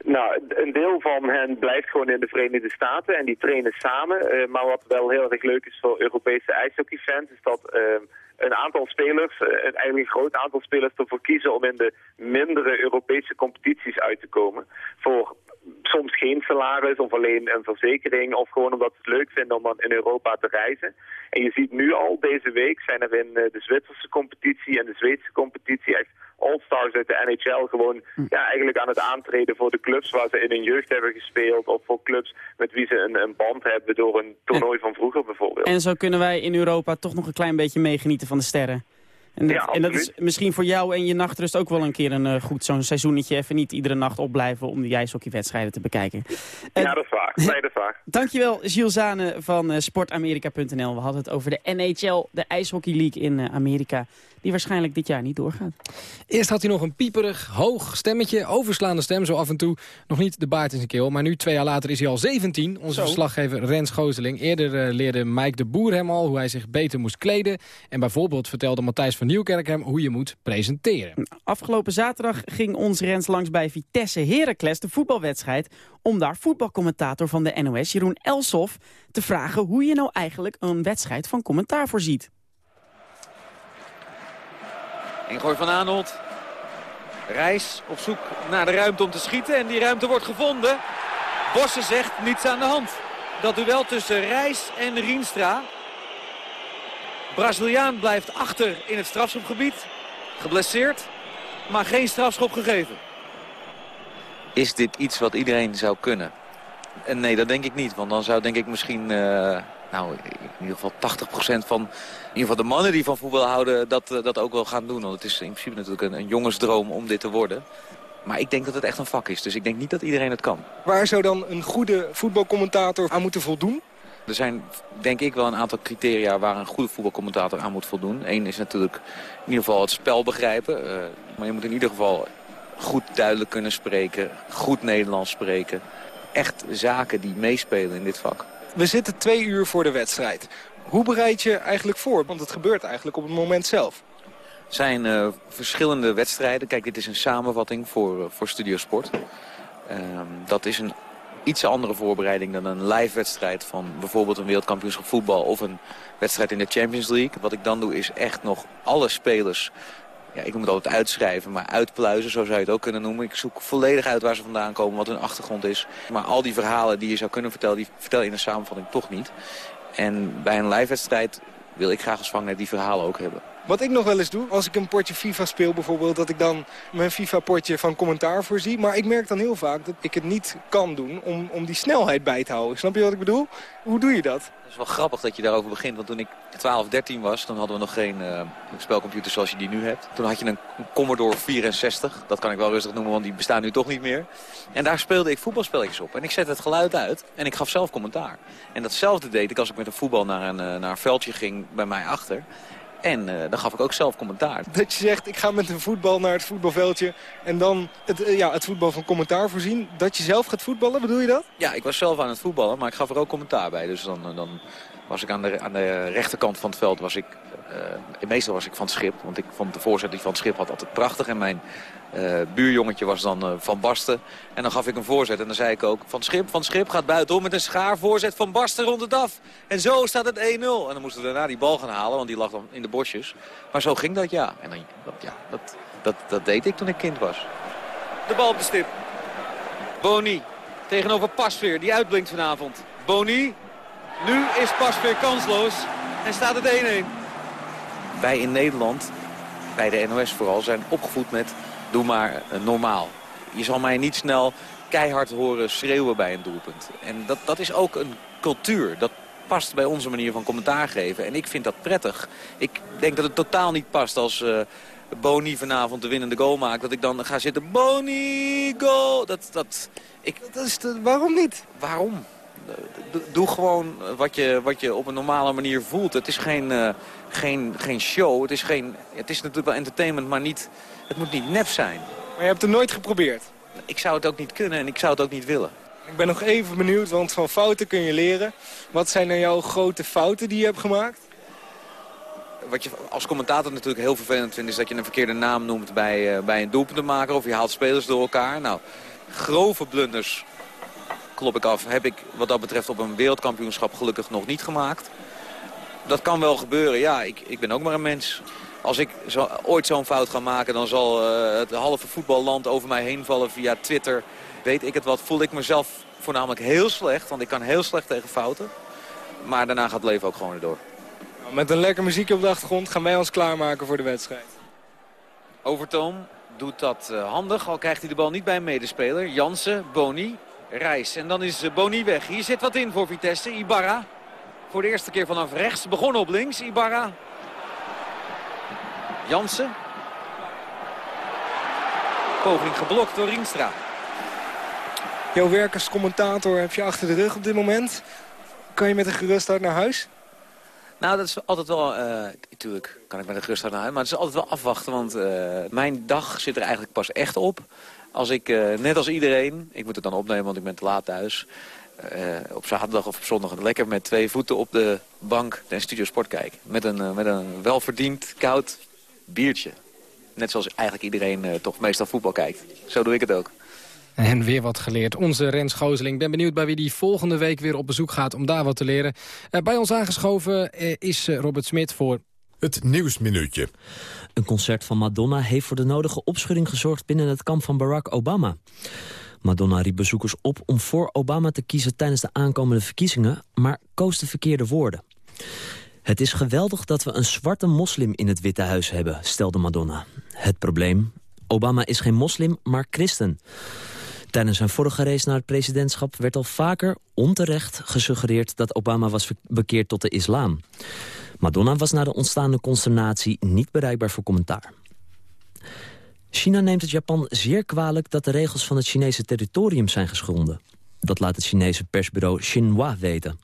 S19: Nou, een deel van hen blijft gewoon in de Verenigde Staten en die trainen samen. Uh, maar wat wel heel erg leuk is voor Europese ijshockeyfans is dat uh, een aantal spelers, uh, eigenlijk een groot aantal spelers ervoor kiezen om in de mindere Europese competities uit te komen. Voor soms geen salaris of alleen een verzekering of gewoon omdat ze het leuk vinden om dan in Europa te reizen. En je ziet nu al, deze week zijn er in de Zwitserse competitie en de Zweedse competitie echt all-stars uit de NHL gewoon hm. ja, eigenlijk aan het aantreden voor de clubs waar ze in hun jeugd hebben gespeeld. Of voor clubs met wie ze een, een band hebben door een toernooi van vroeger bijvoorbeeld.
S3: En zo kunnen wij in Europa toch nog een klein beetje meegenieten van de sterren. En, dat, en dat is misschien voor jou en je nachtrust ook wel een keer een uh, goed zo'n seizoenetje. Even niet iedere nacht opblijven om de ijshockeywedstrijden te bekijken.
S19: ja, dat is waar. Nee, dat is waar.
S3: Dankjewel, Gilles Zane van uh, sportamerika.nl. We hadden het over de NHL, de IJshockey League in uh, Amerika die waarschijnlijk dit jaar niet doorgaat.
S4: Eerst had hij nog een pieperig, hoog stemmetje, overslaande stem zo af en toe. Nog niet de baard in zijn keel, maar nu twee jaar later is hij al 17. Onze verslaggever Rens Gooseling. Eerder uh, leerde Mike de Boer hem al hoe hij zich beter moest kleden. En bijvoorbeeld vertelde Matthijs van Nieuwkerk hoe je moet presenteren.
S3: Afgelopen zaterdag ging ons Rens langs bij Vitesse Heracles, de voetbalwedstrijd... om daar voetbalcommentator van de NOS, Jeroen Elsof, te vragen hoe je nou eigenlijk een wedstrijd van commentaar voorziet.
S20: Ingooi van Aanholt. Reis op zoek naar de ruimte om te schieten. En die ruimte wordt gevonden. Bosse zegt niets aan de hand. Dat duel tussen Reis en Rienstra. Braziliaan blijft achter in het strafschopgebied. Geblesseerd, maar geen strafschop gegeven.
S21: Is dit iets wat iedereen zou kunnen? En nee, dat denk ik niet. Want dan zou denk ik misschien... Uh, nou, in ieder geval 80% van in ieder geval de mannen die van voetbal houden dat, eh, dat ook wel gaan doen. Want het is in principe natuurlijk een, een jongensdroom om dit te worden. Maar ik denk dat het echt een vak is. Dus ik denk niet dat iedereen het kan.
S20: Waar zou dan een goede voetbalcommentator aan moeten voldoen?
S21: Er zijn denk ik wel een aantal criteria waar een goede voetbalcommentator aan moet voldoen. Eén is natuurlijk in ieder geval het spel begrijpen. Uh, maar je moet in ieder geval goed duidelijk kunnen spreken. Goed Nederlands spreken. Echt zaken die meespelen in dit vak.
S20: We zitten twee uur voor de wedstrijd. Hoe bereid je eigenlijk voor? Want het gebeurt eigenlijk op het moment zelf.
S21: Er zijn uh, verschillende wedstrijden. Kijk, dit is een samenvatting voor, uh, voor Studiosport. Uh, dat is een iets andere voorbereiding dan een live wedstrijd van bijvoorbeeld een wereldkampioenschap voetbal of een wedstrijd in de Champions League. Wat ik dan doe is echt nog alle spelers, ja, ik noem het altijd uitschrijven, maar uitpluizen, zo zou je het ook kunnen noemen. Ik zoek volledig uit waar ze vandaan komen, wat hun achtergrond is. Maar al die verhalen die je zou kunnen vertellen, die vertel je in een samenvatting toch niet. En bij een live-wedstrijd wil ik graag als vangnet die verhalen ook hebben.
S22: Wat ik nog wel eens doe, als ik een potje FIFA speel bijvoorbeeld... dat ik dan mijn FIFA-potje van commentaar voorzie. Maar ik merk dan heel vaak dat ik het niet kan doen om, om die snelheid bij te houden. Snap je wat ik bedoel? Hoe doe je dat?
S21: Het is wel grappig dat je daarover begint. Want toen ik 12, 13 was, dan hadden we nog geen uh, spelcomputer zoals je die nu hebt. Toen had je een Commodore 64. Dat kan ik wel rustig noemen, want die bestaan nu toch niet meer. En daar speelde ik voetbalspelletjes op. En ik zette het geluid uit en ik gaf zelf commentaar. En datzelfde deed ik als ik met een voetbal naar een, uh, naar een veldje ging bij mij achter. En uh, dan gaf ik ook zelf commentaar.
S22: Dat je zegt, ik ga met een voetbal naar het voetbalveldje... en dan het, uh, ja, het voetbal van commentaar voorzien. Dat je zelf gaat voetballen, bedoel je dat?
S21: Ja, ik was zelf aan het voetballen, maar ik gaf er ook commentaar bij. Dus dan, dan was ik aan de, aan de rechterkant van het veld... was ik uh, meestal was ik van het schip, want ik vond de voorzet die van het schip had altijd prachtig. En mijn uh, buurjongetje was dan uh, Van Basten. En dan gaf ik een voorzet en dan zei ik ook... Van Schip, Van Schip gaat buitenom met een schaar voorzet van Basten rond het af. En zo staat het 1-0. En dan moesten we daarna die bal gaan halen, want die lag dan in de bosjes. Maar zo ging dat, ja. En dan, dat, ja, dat, dat, dat deed ik toen ik kind was. De bal op de stip. Boni tegenover Pasveer, die uitblinkt vanavond. Boni, nu is Pasveer kansloos en staat het 1-1. Wij in Nederland, bij de NOS vooral, zijn opgevoed met doe maar normaal. Je zal mij niet snel keihard horen schreeuwen bij een doelpunt. En dat, dat is ook een cultuur. Dat past bij onze manier van commentaar geven. En ik vind dat prettig. Ik denk dat het totaal niet past als uh, Boni vanavond de winnende goal maakt. Dat ik dan ga zitten, Boni, goal. Dat, dat, ik,
S22: dat is de, waarom niet?
S21: Waarom? Doe gewoon wat je, wat je op een normale manier voelt. Het is geen, uh, geen, geen show. Het is, geen, het is natuurlijk wel entertainment, maar niet, het moet niet nep zijn.
S22: Maar je hebt het nooit geprobeerd?
S21: Ik zou het ook niet kunnen en ik zou het ook niet willen.
S22: Ik ben nog even benieuwd, want van fouten kun je leren. Wat zijn nou jouw grote fouten die je hebt gemaakt?
S21: Wat je als commentator natuurlijk heel vervelend vindt... is dat je een verkeerde naam noemt bij, uh, bij een doelpuntenmaker... of je haalt spelers door elkaar. Nou, grove blunders klop ik af, heb ik wat dat betreft op een wereldkampioenschap gelukkig nog niet gemaakt. Dat kan wel gebeuren, ja, ik, ik ben ook maar een mens. Als ik zo, ooit zo'n fout ga maken, dan zal uh, het halve voetballand over mij heen vallen via Twitter. Weet ik het wat, voel ik mezelf voornamelijk heel slecht, want ik kan heel slecht tegen fouten. Maar daarna gaat het leven ook gewoon weer door.
S22: Met een lekker muziekje op de achtergrond gaan wij ons klaarmaken voor de wedstrijd.
S21: Overtoom doet dat uh, handig, al krijgt hij de bal niet bij een medespeler. Jansen, Boni, Reis. En dan is Boni weg. Hier zit wat in voor Vitesse. Ibarra. Voor de eerste keer vanaf rechts. Begonnen op links. Ibarra. Jansen. Poging geblokt door Rienstra.
S22: Jouw werk als commentator heb je achter de rug op dit moment. Kan je met een gerust hart naar huis?
S21: Nou, dat is altijd wel... Uh, natuurlijk kan ik met een gerust hart naar huis. Maar het is altijd wel afwachten. Want uh, mijn dag zit er eigenlijk pas echt op. Als ik, uh, net als iedereen... Ik moet het dan opnemen, want ik ben te laat thuis. op zaterdag of op zondag lekker met twee voeten op de bank naar Studio Sport kijken. Met een, met een welverdiend koud biertje. Net zoals eigenlijk iedereen toch meestal voetbal kijkt. Zo doe ik het ook.
S4: En weer wat geleerd. Onze Rens Gooseling. ben benieuwd bij wie die volgende week weer op bezoek gaat om daar wat te leren. Bij ons aangeschoven is Robert Smit voor...
S2: Het Nieuwsminuutje.
S6: Een concert van Madonna heeft voor de nodige opschudding gezorgd binnen het kamp van Barack Obama. Madonna riep bezoekers op om voor Obama te kiezen tijdens de aankomende verkiezingen, maar koos de verkeerde woorden. Het is geweldig dat we een zwarte moslim in het Witte Huis hebben, stelde Madonna. Het probleem? Obama is geen moslim, maar christen. Tijdens zijn vorige race naar het presidentschap werd al vaker onterecht gesuggereerd dat Obama was bekeerd tot de islam. Madonna was na de ontstaande consternatie niet bereikbaar voor commentaar. China neemt het Japan zeer kwalijk dat de regels van het Chinese territorium zijn geschonden. Dat laat het Chinese persbureau Xinhua weten.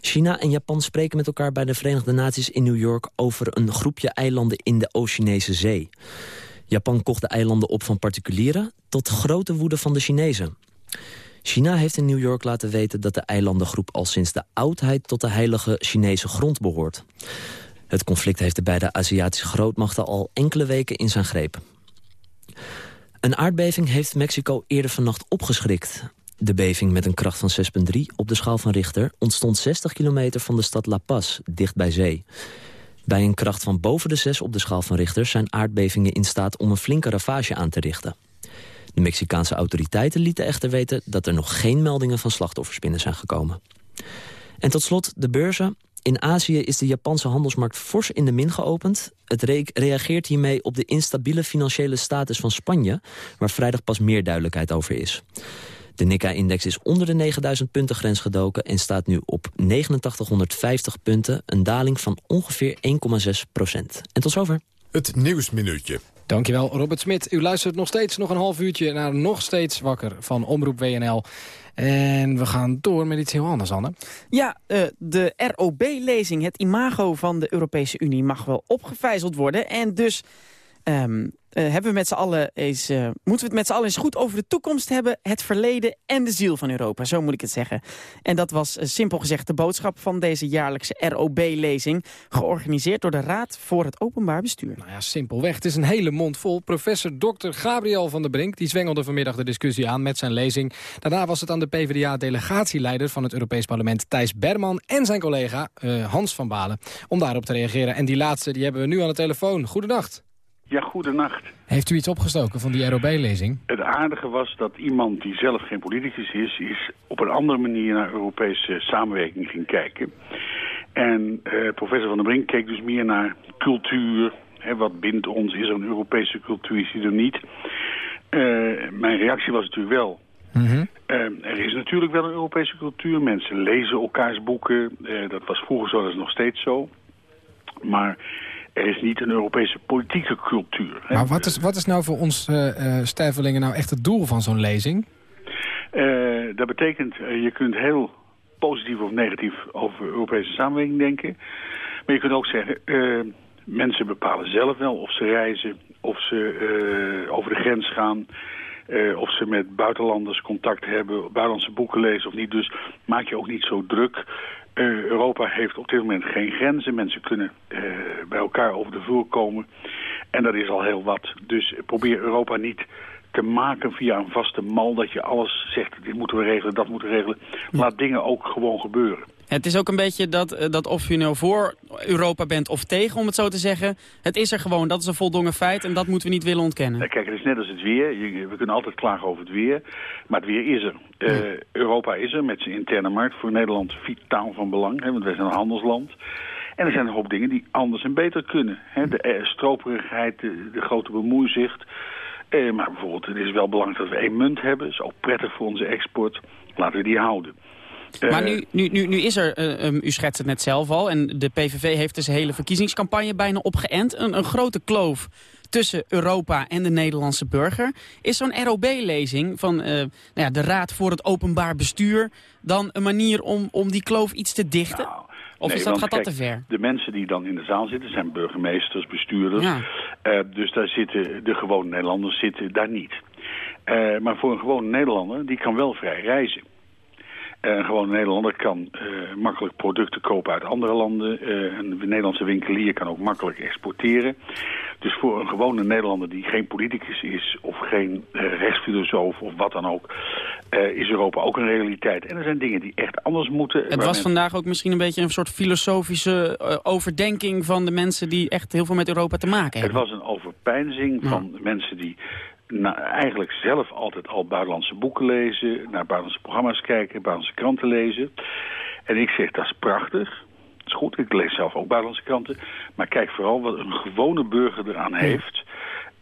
S6: China en Japan spreken met elkaar bij de Verenigde Naties in New York... over een groepje eilanden in de Oost-Chinese zee. Japan kocht de eilanden op van particulieren... tot grote woede van de Chinezen. China heeft in New York laten weten dat de eilandengroep al sinds de oudheid tot de heilige Chinese grond behoort. Het conflict heeft de beide Aziatische grootmachten al enkele weken in zijn greep. Een aardbeving heeft Mexico eerder vannacht opgeschrikt. De beving met een kracht van 6,3 op de schaal van Richter... ontstond 60 kilometer van de stad La Paz, dicht bij zee. Bij een kracht van boven de 6 op de schaal van Richter... zijn aardbevingen in staat om een flinke ravage aan te richten. De Mexicaanse autoriteiten lieten echter weten... dat er nog geen meldingen van slachtoffers binnen zijn gekomen. En tot slot de beurzen. In Azië is de Japanse handelsmarkt fors in de min geopend. Het reageert hiermee op de instabiele financiële status van Spanje... waar vrijdag pas meer duidelijkheid over is. De Nikkei-index is onder de 9000 punten grens gedoken... en staat nu op 8950 punten, een daling van ongeveer 1,6 procent. En tot zover.
S2: Het Nieuwsminuutje.
S4: Dankjewel, Robert Smit. U luistert nog steeds nog een half uurtje naar Nog Steeds Wakker van Omroep WNL. En we gaan door met iets heel anders, Anne.
S3: Ja, uh, de ROB-lezing, het imago van de Europese Unie, mag wel opgevijzeld worden. En dus um, uh, hebben we met z'n allen eens, uh, moeten we het met z'n allen eens goed over de toekomst hebben, het verleden en de ziel van Europa, zo moet ik het zeggen. En dat was uh, simpel gezegd de boodschap van deze jaarlijkse ROB-lezing, georganiseerd door de Raad voor het Openbaar Bestuur.
S4: Nou ja, simpelweg. Het is een hele mond vol. Professor Dr. Gabriel van der Brink, die zwengelde vanmiddag de discussie aan met zijn lezing. Daarna was het aan de PvdA-delegatieleider van het Europees Parlement, Thijs Berman, en zijn collega Hans van Balen, om daarop te reageren. En die laatste, die hebben we nu aan de telefoon. Goedenacht.
S23: Ja, goedenacht.
S4: Heeft u iets opgestoken van die ROB-lezing?
S23: Het aardige was dat iemand die zelf geen politicus is... is op een andere manier naar Europese samenwerking ging kijken. En eh, professor Van der Brink keek dus meer naar cultuur. Hè, wat bindt ons? Is er een Europese cultuur? Is die er niet? Uh, mijn reactie was natuurlijk wel... Mm -hmm. uh, er is natuurlijk wel een Europese cultuur. Mensen lezen elkaars boeken. dat was vroeger zo, dat is nog steeds zo. Maar er is niet een Europese politieke cultuur.
S4: Hè. Maar wat is, wat is nou voor ons uh, uh, stervelingen nou echt het doel van zo'n lezing?
S23: Uh, dat betekent, je kunt heel positief of negatief over Europese samenwerking denken. Maar je kunt ook zeggen, mensen bepalen zelf wel of ze reizen, of ze over de grens gaan... of ze met buitenlanders contact hebben, buitenlandse boeken lezen of niet. Dus maak je ook niet zo druk Europa heeft op dit moment geen grenzen. Mensen kunnen uh, bij elkaar over de vloer komen. En dat is al heel wat. Dus probeer Europa niet te maken via een vaste mal... dat je alles zegt, dit moeten we regelen, dat moeten we regelen. Laat dingen ook gewoon gebeuren.
S3: Het is ook een beetje dat, eh, dat of je nou voor Europa bent of tegen, om het zo te zeggen. Het is er gewoon, dat is een voldongen feit en dat moeten we niet willen ontkennen.
S23: Kijk, het is net als het weer. We kunnen altijd klagen over het weer. Maar het weer is er. Uh, Europa is er met zijn interne markt. Voor Nederland vitaal van belang, hè, want wij zijn een handelsland. En er zijn een hoop dingen die anders en beter kunnen. Hè. De stroperigheid, de, de grote bemoeizicht... Eh, maar bijvoorbeeld, het is wel belangrijk dat we één munt hebben. Dat is ook prettig voor onze export. Laten we die houden.
S3: Maar nu, nu, nu, nu is er, uh, um, u schetst het net zelf al... en de PVV heeft dus hele verkiezingscampagne bijna opgeënt. Een, een grote kloof tussen Europa en de Nederlandse burger. Is zo'n ROB-lezing van uh, nou ja, de Raad voor het Openbaar Bestuur... dan een manier om, om die kloof iets te dichten? Nou, of
S23: nee,
S3: is dat, gaat
S23: kijk,
S3: dat te ver?
S23: De mensen die dan in de zaal zitten zijn burgemeesters, bestuurders. Ja. Uh, dus daar zitten de gewone Nederlanders zitten daar niet. Uh, maar voor een gewone Nederlander, die kan wel vrij reizen. Een gewone Nederlander kan uh, makkelijk producten kopen uit andere landen. Uh, een Nederlandse winkelier kan ook makkelijk exporteren. Dus voor een gewone Nederlander die geen politicus is... of geen uh, rechtsfilosoof of wat dan ook... is Europa ook een realiteit. En er zijn dingen die echt anders moeten.
S3: Het was vandaag ook misschien een beetje een soort filosofische overdenking... van de mensen die echt heel veel met Europa te maken hebben.
S23: Het was een overpeinzing ja. van mensen die nou, eigenlijk zelf altijd al buitenlandse boeken lezen, naar buitenlandse programma's kijken, buitenlandse kranten lezen. En ik zeg, dat is prachtig. Dat is goed, ik lees zelf ook buitenlandse kranten. Maar kijk vooral wat een gewone burger eraan heeft.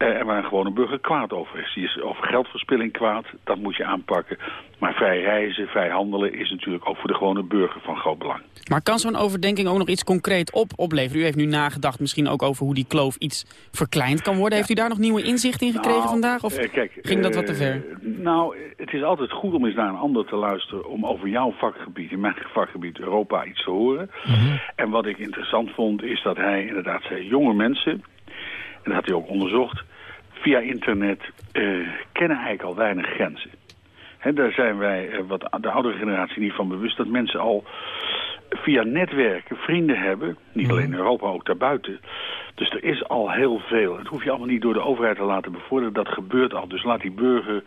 S23: En waar een gewone burger kwaad over is. Die is over geldverspilling kwaad, dat moet je aanpakken. Maar vrij reizen, vrij handelen is natuurlijk ook voor de gewone burger van groot belang.
S3: Maar kan zo'n overdenking ook nog iets concreet op opleveren? U heeft nu nagedacht misschien ook over hoe die kloof iets verkleind kan worden. Ja. Heeft u daar nog nieuwe inzichten in gekregen
S23: nou,
S3: vandaag? Of
S23: kijk,
S3: ging dat wat te ver?
S23: Uh, nou, het is altijd goed om eens naar een ander te luisteren... om over jouw vakgebied, in mijn vakgebied Europa, iets te horen. Mm -hmm. En wat ik interessant vond, is dat hij inderdaad zei... jonge mensen, en dat had hij ook onderzocht via internet uh, kennen eigenlijk al weinig grenzen. He, daar zijn wij, uh, wat de oudere generatie, niet van bewust... dat mensen al via netwerken vrienden hebben. Niet alleen in Europa, ook daarbuiten. Dus er is al heel veel. Het hoef je allemaal niet door de overheid te laten bevorderen. Dat gebeurt al. Dus laat die burger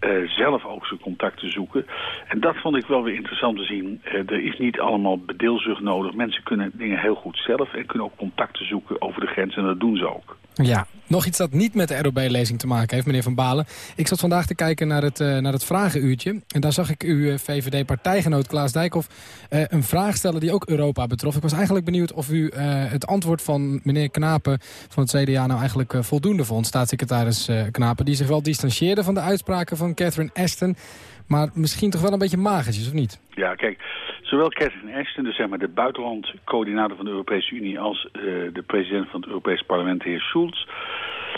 S23: uh, zelf ook zijn contacten zoeken. En dat vond ik wel weer interessant te zien. Uh, er is niet allemaal bedeelzucht nodig. Mensen kunnen dingen heel goed zelf en kunnen ook contacten zoeken over de grens. En dat doen ze ook.
S4: Ja, nog iets dat niet met de ROB-lezing te maken heeft, meneer Van Balen. Ik zat vandaag te kijken naar het, uh, naar het vragenuurtje. En daar zag ik uw VVD-partijgenoot Klaas Dijkhoff een vraag stellen die ook Europa betrof. Ik was eigenlijk benieuwd of u het antwoord van meneer Knapen van het CDA nou eigenlijk voldoende vond. Staatssecretaris Knapen, die zich wel distancieerde van de uitspraken van Catherine Ashton. Maar misschien toch wel een beetje magertjes, of niet?
S23: Ja, kijk, zowel Catherine Ashton, dus zeg maar de buitenlandcoördinator van de Europese Unie... als uh, de president van het Europees Parlement, de heer Schulz...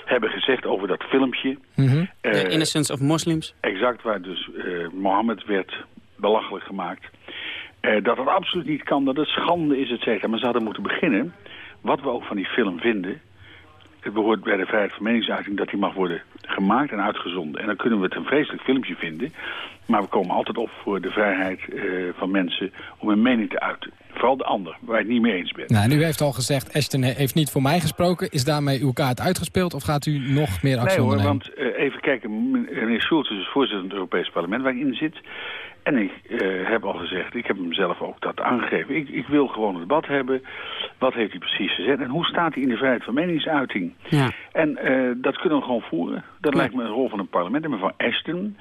S23: hebben gezegd over dat filmpje...
S3: Mm -hmm. uh, The Innocence of Muslims.
S23: Exact, waar dus uh, Mohammed werd belachelijk gemaakt. dat het absoluut niet kan, dat het schande is, et cetera. Maar ze hadden moeten beginnen, wat we ook van die film vinden het behoort bij de vrijheid van meningsuiting dat die mag worden gemaakt en uitgezonden. En dan kunnen we het een vreselijk filmpje vinden. Maar we komen altijd op voor de vrijheid uh, van mensen om hun mening te uiten. Vooral de ander, waar je het niet mee eens bent.
S4: Nou, u heeft al gezegd, Ashton heeft niet voor mij gesproken. Is daarmee uw kaart uitgespeeld of gaat u nog meer actie
S23: nee,
S4: hoor,
S23: want uh, even kijken, meneer Schulz is voorzitter van het Europees Parlement waar ik in zit. En ik uh, heb al gezegd, ik heb hem zelf ook dat aangegeven. Ik, ik wil gewoon een debat hebben. Wat heeft hij precies gezegd? En hoe staat hij in de vrijheid van meningsuiting?
S3: Ja.
S23: En uh, dat kunnen we gewoon voeren. Dat ja. lijkt me een rol van een parlement. En mevrouw Ashton,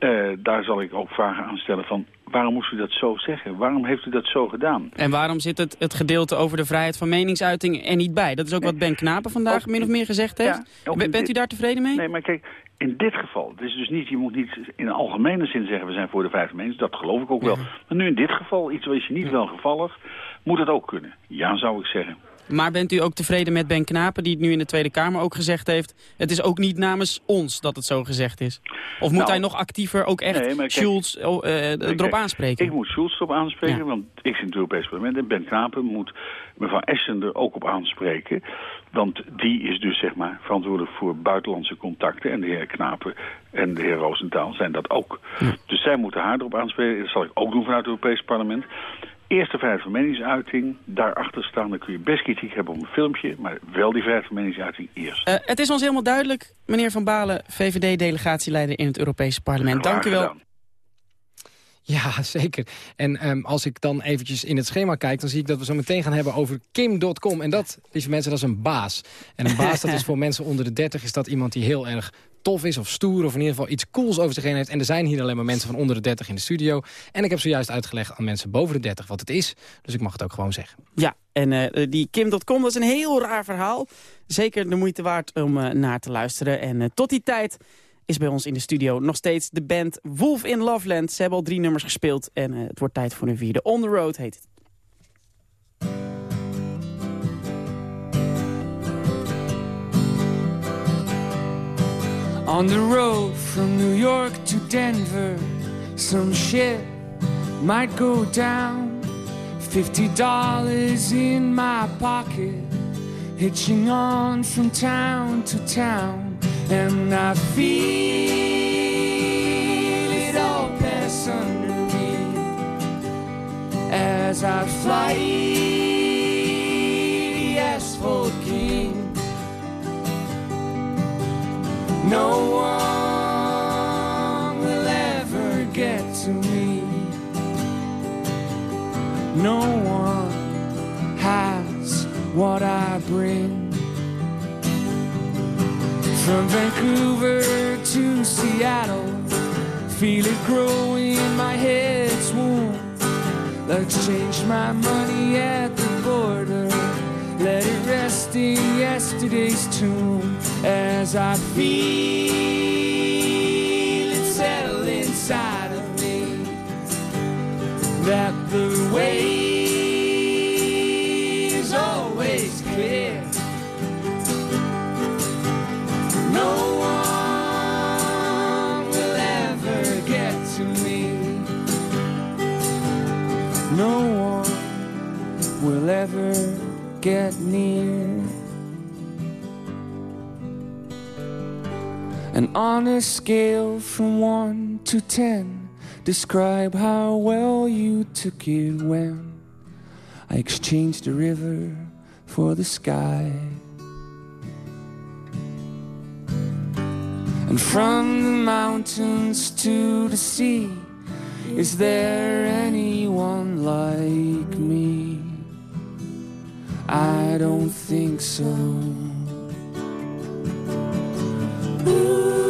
S23: uh, daar zal ik ook vragen aan stellen van... waarom moest u dat zo zeggen? Waarom heeft u dat zo gedaan?
S3: En waarom zit het, het gedeelte over de vrijheid van meningsuiting er niet bij? Dat is ook nee. wat Ben Knapen vandaag ook, min of meer gezegd heeft. Ja, Bent u daar tevreden mee?
S23: Nee, maar kijk, in dit geval, het is dus niet, je moet niet in algemene zin zeggen... we zijn voor de van meningsuiting, dat geloof ik ook wel. Ja. Maar nu in dit geval, iets wat je niet wel gevallig, moet het ook kunnen. Ja, zou ik zeggen.
S3: Maar bent u ook tevreden met Ben Knapen, die het nu in de Tweede Kamer ook gezegd heeft... het is ook niet namens ons dat het zo gezegd is? Of moet nou, hij nog actiever ook echt nee, kijk, Schulz uh, uh, erop kijk, aanspreken?
S23: Ik moet Schulz erop aanspreken, ja. want ik zit in het Europees Parlement... en Ben Knapen moet mevrouw Ashton er ook op aanspreken. Want die is dus zeg maar verantwoordelijk voor buitenlandse contacten... en de heer Knapen en de heer Roosentaal zijn dat ook. Ja. Dus zij moeten haar erop aanspreken. Dat zal ik ook doen vanuit het Europees Parlement. Eerste vrijheid van meningsuiting, daarachter staan, dan kun je best kritiek hebben op een filmpje, maar wel die vrijheid van meningsuiting eerst.
S3: Uh, het is ons helemaal duidelijk, meneer Van Balen, VVD-delegatieleider in het Europese parlement.
S23: Graag
S3: Dank u wel.
S23: Gedaan.
S4: Ja, zeker. En um, als ik dan eventjes in het schema kijk... dan zie ik dat we zo meteen gaan hebben over Kim.com. En dat, lieve mensen, dat is een baas. En een baas, dat is voor mensen onder de 30... is dat iemand die heel erg tof is of stoer... of in ieder geval iets cools over zich heen heeft. En er zijn hier alleen maar mensen van onder de 30 in de studio. En ik heb zojuist uitgelegd aan mensen boven de 30 wat het is. Dus ik mag het ook gewoon zeggen.
S3: Ja, en uh, die Kim.com, dat is een heel raar verhaal. Zeker de moeite waard om uh, naar te luisteren. En uh, tot die tijd is bij ons in de studio nog steeds de band Wolf in Loveland. Ze hebben al drie nummers gespeeld en uh, het wordt tijd voor een vierde. On the Road heet het.
S18: On the road from New York to Denver Some shit might go down Fifty dollars in my pocket Hitching on from town to town And I feel it all pass under me As I fly. Asphalt king. No one will ever get to me. No one has what I From Vancouver to Seattle, feel it grow in my head's womb. Let's change my money at the border, let it rest in yesterday's tomb. As I feel it settle inside of me, that the way will ever get near. And on a scale from one to ten, describe how well you took it when I exchanged the river for the sky. And from the mountains to the sea, is there anyone like me? I don't think so. Ooh.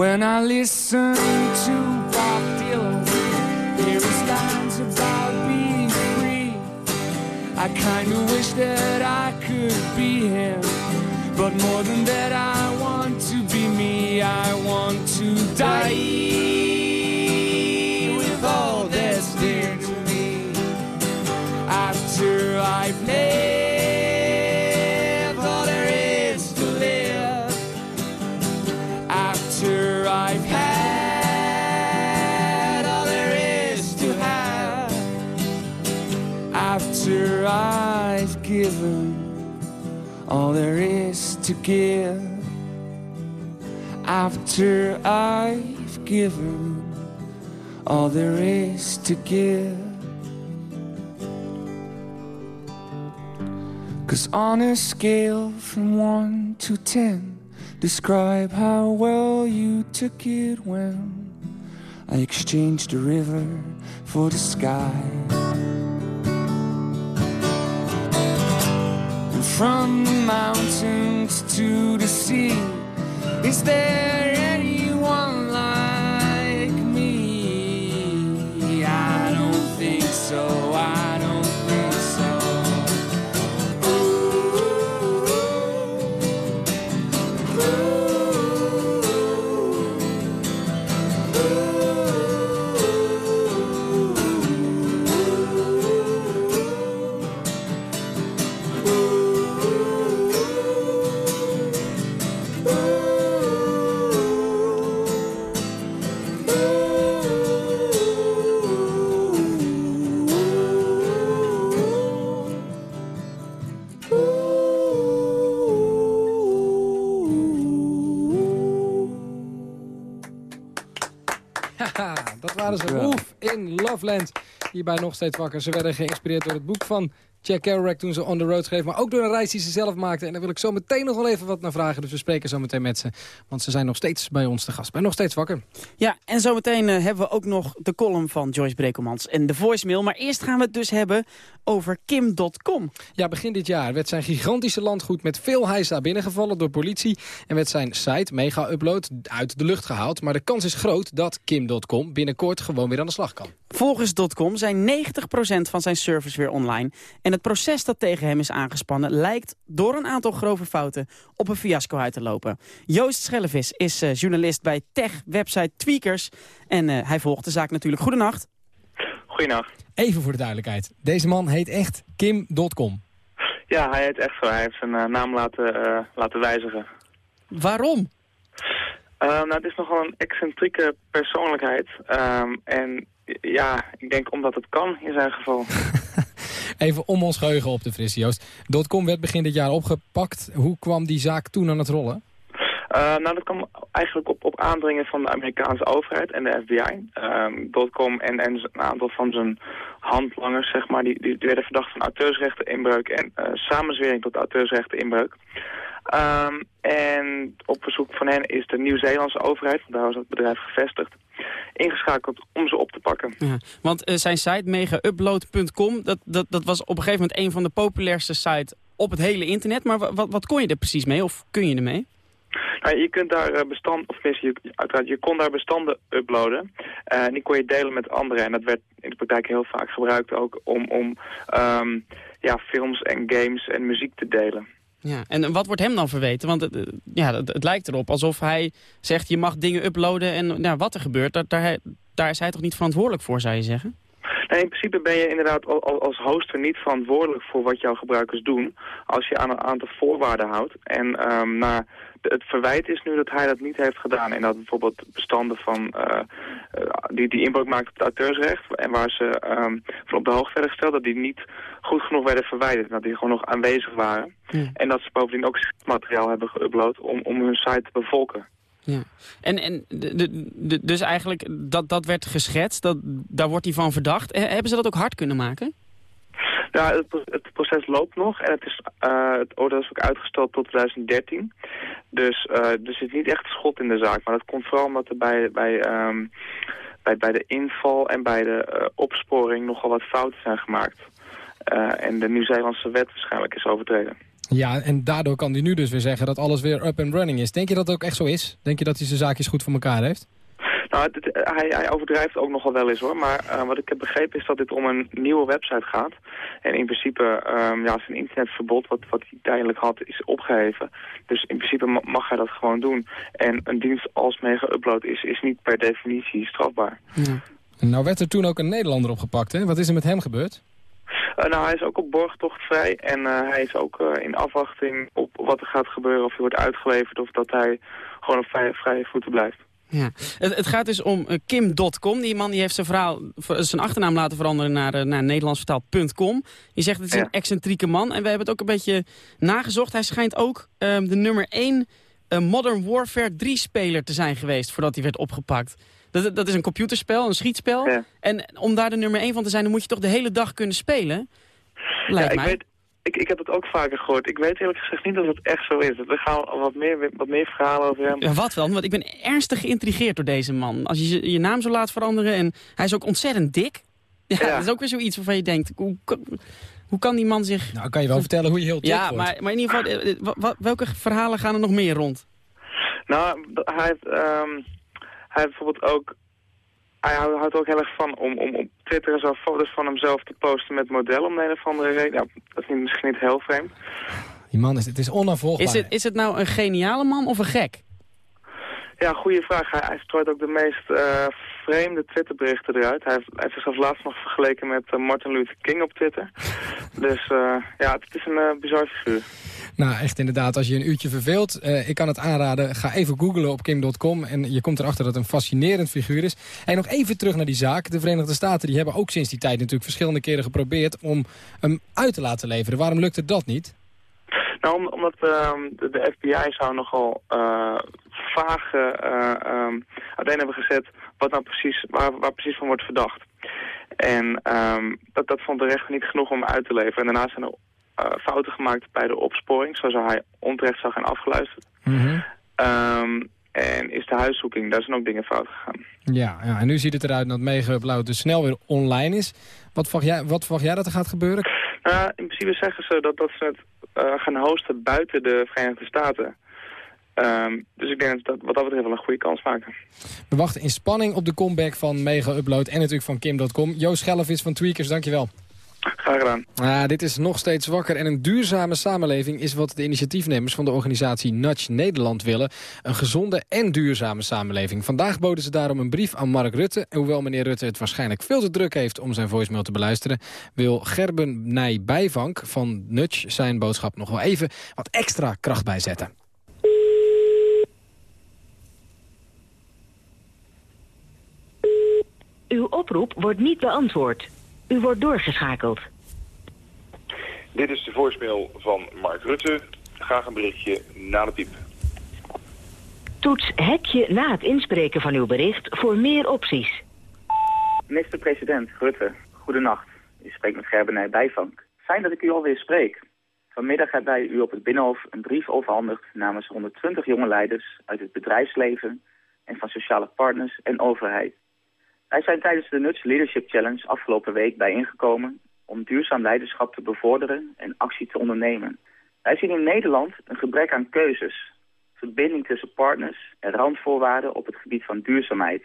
S18: When I listen to Bob Dylan, hear his lines about being free. I kinda wish that I could be him, but more than that, I give. After I've given all there is to give. Cause on a scale from 1 to 10, describe how well you took it when I exchanged the river for the sky. From the mountains to the sea, is there
S4: Loveland. Hierbij nog steeds wakker. Ze werden geïnspireerd door het boek van Jack Kerouac toen ze On The Road schreef. Maar ook door een reis die ze zelf maakte. En daar wil ik zo meteen nog wel even wat naar vragen. Dus we spreken zo meteen met ze. Want ze zijn nog steeds bij ons te gast. Ben nog steeds wakker.
S3: Ja, en zometeen uh, hebben we ook nog de column van Joyce Brekelmans en de voicemail. Maar eerst gaan we het dus hebben over Kim.com.
S4: Ja, begin dit jaar werd zijn gigantische landgoed met veel heisa binnengevallen door politie. En werd zijn site, Mega Upload, uit de lucht gehaald. Maar de kans is groot dat Kim.com binnenkort gewoon weer aan de slag kan.
S3: Volgens .com zijn 90% van zijn servers weer online. En het proces dat tegen hem is aangespannen... lijkt door een aantal grove fouten op een fiasco uit te lopen. Joost Schellevis is uh, journalist bij tech-website Tweakers. En uh, hij volgt de zaak natuurlijk. Goedenacht.
S24: Goedenacht.
S4: Even voor de duidelijkheid. Deze man heet echt Kim.com.
S24: Ja, hij heet echt zo. Hij heeft zijn uh, naam laten, laten wijzigen.
S3: Waarom?
S24: nou, het is nogal een excentrieke persoonlijkheid. Um, en ja, ik denk omdat het kan in zijn geval.
S4: Even om ons geheugen op te frissen, Joost. Dotcom werd begin dit jaar opgepakt. Hoe kwam die zaak toen aan het rollen?
S24: Uh, nou, dat kwam eigenlijk op, op aandringen van de Amerikaanse overheid en de FBI. Ehm, Dotcom en, en een aantal van zijn handlangers, zeg maar, die, die werden verdacht van auteursrechteninbreuk en uh, samenzwering tot auteursrechteninbreuk. Um, en op verzoek van hen is de Nieuw-Zeelandse overheid, want daar was het bedrijf gevestigd, ingeschakeld om ze op te pakken.
S3: Ja, want uh, zijn site megaupload.com, dat, dat, dat was op een gegeven moment een van de populairste sites op het hele internet. Maar wat, wat kon je er precies mee of kun je ermee?
S24: Nou, je kunt daar uh, bestand, of je, uiteraard, je kon daar bestanden uploaden. Uh, en die kon je delen met anderen. En dat werd in de praktijk heel vaak gebruikt ook om, om um, ja, films en games en muziek te delen.
S3: Ja, en wat wordt hem dan verweten? Want het, ja, het, lijkt erop alsof hij zegt je mag dingen uploaden en nou, wat er gebeurt, daar, daar is hij toch niet verantwoordelijk voor, zou je zeggen?
S24: Nee, in principe ben je inderdaad als hoster niet verantwoordelijk voor wat jouw gebruikers doen... als je aan een aantal voorwaarden houdt. En um, na het verwijt is nu dat hij dat niet heeft gedaan. En dat bijvoorbeeld bestanden van, uh, die, die inbreuk maakt op het auteursrecht... en waar ze um, van op de hoogte werden gesteld... dat die niet goed genoeg werden verwijderd. Dat die gewoon nog aanwezig waren. En dat ze bovendien ook materiaal hebben geüpload om, om hun site te bevolken.
S3: Ja. En, en dus eigenlijk, dat, dat werd geschetst, dat, daar wordt hij van verdacht. Hebben ze dat ook hard kunnen maken?
S24: Ja, het, proces loopt nog en het, is, uh, het oordeel is ook uitgesteld tot 2013. Dus uh, er zit niet echt schot in de zaak. Maar dat komt vooral omdat er bij, bij, um, bij, bij de inval en bij de opsporing nogal wat fouten zijn gemaakt. en de Nieuw-Zeelandse wet waarschijnlijk is overtreden.
S4: Ja, en daardoor kan hij nu dus weer zeggen dat alles weer up and running is. Denk je dat het ook echt zo is? Denk je dat hij zijn zaakjes goed voor elkaar heeft?
S24: Nou, hij, hij, overdrijft ook nogal wel eens hoor. Maar uh, wat ik heb begrepen is dat dit om een nieuwe website gaat. En in principe, um, ja, zijn internetverbod wat, wat hij tijdelijk had, is opgeheven. Dus in principe mag hij dat gewoon doen. En een dienst als mega-upload is, is niet per definitie strafbaar.
S4: Ja. Nou werd er toen ook een Nederlander opgepakt, hè? Wat is er met hem gebeurd?
S24: Uh, nou, hij is ook op borgtocht vrij en uh, hij is ook uh, in afwachting op wat er gaat gebeuren. Of hij wordt uitgeleverd of dat hij gewoon op vrije, vrije voeten blijft.
S3: Ja. Het, het, gaat dus om Kim.com. Die man die heeft zijn, zijn achternaam laten veranderen naar, naar nederlandsvertaal.com. Je zegt het is een excentrieke man. En we hebben het ook een beetje nagezocht. Hij schijnt ook um, de nummer 1 Modern Warfare 3-speler te zijn geweest... voordat hij werd opgepakt. Dat, dat is een computerspel, een schietspel. En om daar de nummer 1 van te zijn, dan moet je toch de hele dag kunnen spelen? Lijkt
S24: ja, ik Weet, ik, ik heb het ook vaker gehoord. Ik weet eerlijk gezegd niet of het echt zo is. We gaan wat meer, wat meer verhalen over hem.
S3: Ja, wat dan? Want ik ben ernstig geïntrigeerd door deze man. Als je je naam zo laat veranderen en hij is ook ontzettend dik. Ja, dat is ook weer zoiets waarvan je denkt... Hoe, hoe kan die man zich...
S4: Nou, kan je wel vertellen hoe je heel dik
S3: ja, Maar, maar in ieder geval, eh, eh, welke verhalen gaan er nog meer rond?
S24: Nou, hij heeft... Um hij heeft bijvoorbeeld ook... Hij houdt ook heel erg van om, om op Twitter zo foto's van hemzelf te posten met modellen om de een of andere reden. Ja, dat is misschien niet heel vreemd.
S4: Die man is, het is onafvolgbaar.
S3: Is het, is het nou een geniale man of een gek?
S24: Ja, goede vraag. Hij, hij strooit ook de meest uh, vreemde Twitterberichten eruit. Hij heeft, hij heeft zichzelf laatst nog vergeleken met uh, Martin Luther King op Twitter. dus uh, ja, het is een bizar figuur.
S4: Nou, echt inderdaad, als je een uurtje verveelt, uh, ik kan het aanraden, ga even googlen op kim.com en je komt erachter dat het een fascinerend figuur is. En nog even terug naar die zaak. De Verenigde Staten die hebben ook sinds die tijd natuurlijk verschillende keren geprobeerd om hem uit te laten leveren. Waarom lukte dat niet?
S24: Nou, omdat uh, de, de, FBI zou nogal uh, vage uh, um, uiteen hebben gezet wat nou precies, waar, waar precies van wordt verdacht. En um, dat, dat vond de rechter niet genoeg om uit te leveren. En daarna zijn er uh, fouten gemaakt bij de opsporing. Zo zou hij onterecht zou gaan afgeluisterd. Mm um, en is de huiszoeking, daar zijn ook dingen fout gegaan.
S4: Ja, ja en nu ziet het eruit dat Mega dus snel weer online is. Wat verwacht jij, wat verwacht jij dat er gaat gebeuren?
S24: Uh, in principe zeggen ze dat, dat ze het uh, gaan hosten buiten de Verenigde Staten. Um, dus ik denk dat wat dat betreft wel een goede kans maken.
S4: We wachten in spanning op de comeback van Mega Upload en natuurlijk van Kim.com. Joost Schellevis van Tweakers, dankjewel.
S24: Graag gedaan.
S4: Ah, dit is nog steeds wakker. En een duurzame samenleving is wat de initiatiefnemers van de organisatie Nudge Nederland willen. Een gezonde en duurzame samenleving. Vandaag boden ze daarom een brief aan Mark Rutte. En hoewel meneer Rutte het waarschijnlijk veel te druk heeft om zijn voicemail te beluisteren... wil Gerben Nij Bijvank van Nudge zijn boodschap nog wel even wat extra kracht bijzetten.
S25: Uw oproep wordt niet beantwoord. U wordt doorgeschakeld.
S26: Dit is de voicemail van Mark Rutte. Graag een berichtje na de piep.
S25: Toets hekje na het inspreken van uw bericht voor meer opties.
S27: Minister president Rutte, goedenacht. U spreekt met Gerbenij Bijvank. Fijn dat ik u alweer spreek. Vanmiddag hebben wij u op het Binnenhof een brief overhandigd namens 120 jonge leiders uit het bedrijfsleven en van sociale partners en overheid. Wij zijn tijdens de Nuts Leadership Challenge afgelopen week bijeengekomen om duurzaam leiderschap te bevorderen en actie te ondernemen. Wij zien in Nederland een gebrek aan keuzes, verbinding tussen partners en randvoorwaarden op het gebied van duurzaamheid,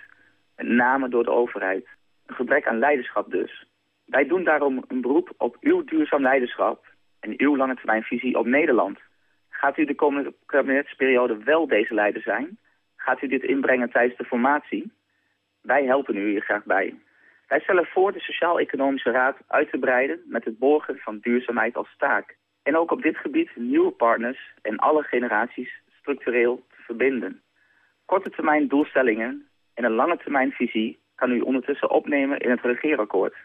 S27: met name door de overheid. Een gebrek aan leiderschap dus. Wij doen daarom een beroep op uw duurzaam leiderschap en uw lange termijn visie op Nederland. Gaat u de komende kabinetsperiode wel deze leider zijn? Gaat u dit inbrengen tijdens de formatie? Wij helpen u hier graag bij. Wij stellen voor de Sociaal-Economische Raad uit te breiden met het borgen van duurzaamheid als taak. En ook op dit gebied nieuwe partners en alle generaties structureel te verbinden. Korte termijn doelstellingen en een lange termijn visie kan u ondertussen opnemen in het regeerakkoord.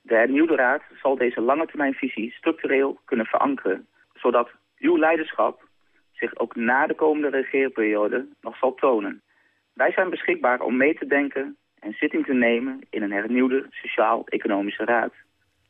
S27: De hernieuwde raad zal deze lange termijn visie structureel kunnen verankeren, zodat uw leiderschap zich ook na de komende regeerperiode nog zal tonen. Wij zijn beschikbaar om mee te denken en zitting te nemen in een hernieuwde Sociaal-Economische Raad.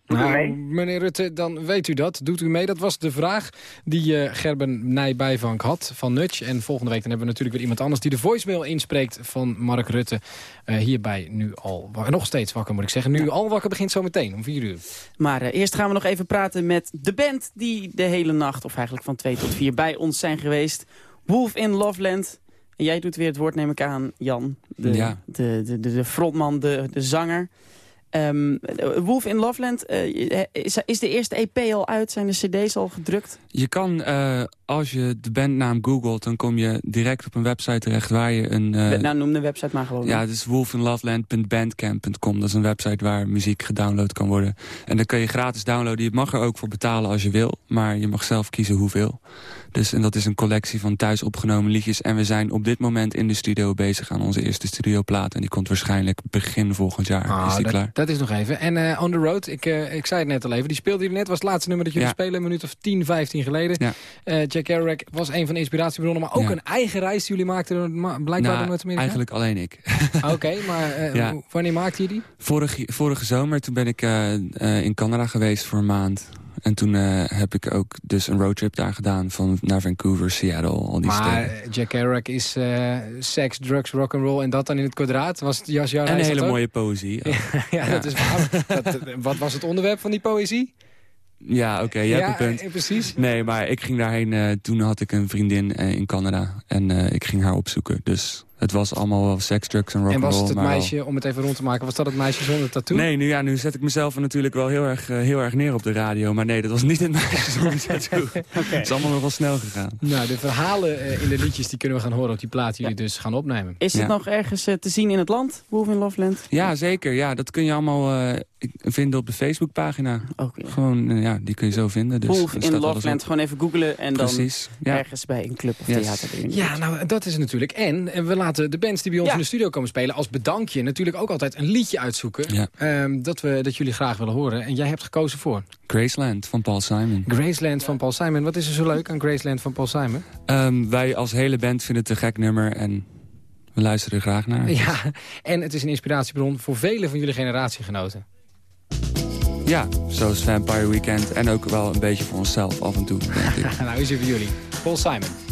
S27: Doet
S4: nou,
S27: u mee?
S4: meneer Rutte, dan weet u dat. Doet u mee? Dat was de vraag die uh, Gerben Nijbijvank had van Nudge. En volgende week dan hebben we natuurlijk weer iemand anders... die de voicemail inspreekt van Mark Rutte. Uh, hierbij nu al, nog steeds wakker moet ik zeggen. Nu al wakker begint zo meteen om vier uur.
S3: Maar uh, eerst gaan we nog even praten met de band... die de hele nacht, of eigenlijk van twee tot vier, bij ons zijn geweest. Wolf in Loveland. Jij doet weer het woord, neem ik aan, Jan. De,
S28: ja.
S3: de, de, de, de frontman, de, de zanger. Um, Wolf in Loveland, uh, is, is, de eerste EP al uit? Zijn de cd's al gedrukt?
S28: Je kan, uh, als je de bandnaam googelt, dan kom je direct op een website terecht waar je een...
S3: Uh, nou, noem de website maar gewoon.
S28: Ja, het is wolfinloveland.bandcamp.com. Dat is een website waar muziek gedownload kan worden. En dan kun je gratis downloaden. Je mag er ook voor betalen als je wil, maar je mag zelf kiezen hoeveel. Dus, en dat is een collectie van thuis opgenomen liedjes. En we zijn op dit moment in de studio bezig aan onze eerste studioplaat. En die komt waarschijnlijk begin volgend jaar.
S4: Ah,
S28: is die
S4: dat,
S28: klaar.
S4: dat is nog even. En uh, On The Road, ik, uh, ik zei het net al even. Die speelde hier net, was het laatste nummer dat jullie
S28: Ja.
S4: spelen. Een minuut of 10, 15 geleden.
S28: Ja.
S4: Eh, Kerouac was een van de inspiratiebronnen. Maar ook
S28: Ja.
S4: een eigen reis die jullie maakten. Blijkbaar
S28: Nou,
S4: door Noord-Amerika.
S28: eigenlijk alleen ik.
S4: Oké, maar eh,
S28: Ja.
S4: wanneer maakte je die?
S28: Vorige, vorige zomer toen ben ik eh, eh, in Canada geweest voor een maand. En toen heb ik ook dus een roadtrip daar gedaan. Van naar Vancouver, Seattle, al die
S4: Maar
S28: steden.
S4: eh, Jack Kerouac is eh seks, drugs, rock'n'roll en dat dan in het kwadraat. Was het jouw
S28: En een hele mooie poëzie.
S4: Ja, ja, dat is waar. Dat, wat was het onderwerp van die poëzie?
S28: Ja, oké, je
S4: Ja,
S28: hebt een punt.
S4: eh, precies.
S28: Nee, maar ik ging daarheen. eh, toen had ik een vriendin eh, in Canada. En ik ging haar opzoeken. Dus het was allemaal wel seks, drugs en
S4: En
S28: rock'n'roll.
S4: was het het
S28: wel-
S4: meisje, om het even rond te maken, was dat het meisje zonder tattoo?
S28: Nee, nu, ja, nu zet ik mezelf natuurlijk wel heel erg, eh, heel erg neer op de radio. Maar nee, dat was niet het meisje zonder tattoo. Het is allemaal nog wel snel gegaan.
S4: Nou, de verhalen eh, in de liedjes die kunnen we gaan horen op die plaat die jullie dus gaan opnemen.
S3: Is het
S28: Ja.
S3: nog ergens eh, te zien in het land, Wolf in Loveland?
S28: Ja, zeker. Ja, dat kun je allemaal eh, vinden op de Facebookpagina. Gewoon, eh, ja, die kun je zo vinden. Dus
S3: Wolf in Loveland, gewoon even googlen en dan
S28: Precies,
S3: ergens bij een club of
S28: Yes.
S3: theater.
S4: Ja, nou, dat is natuurlijk. En we laten de bands die bij ons
S3: Ja.
S4: in de studio komen spelen... als bedankje natuurlijk ook altijd een liedje uitzoeken...
S28: Ja.
S4: ehm, dat, we, dat jullie graag willen horen. En jij hebt gekozen voor
S28: Graceland van Paul Simon.
S4: Graceland van Paul Simon. Wat is er zo leuk aan Graceland van Paul Simon?
S28: Ehm, wij als hele band vinden het een gek nummer en we luisteren er graag naar.
S4: Ja, en het is een inspiratiebron voor vele van jullie generatiegenoten.
S28: Ja, zoals Vampire Weekend en ook wel een beetje voor onszelf af en toe,
S4: nou, is hier voor jullie. Paul Simon.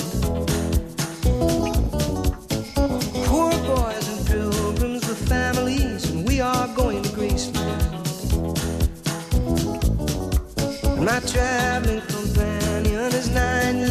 S29: My traveling companion is nine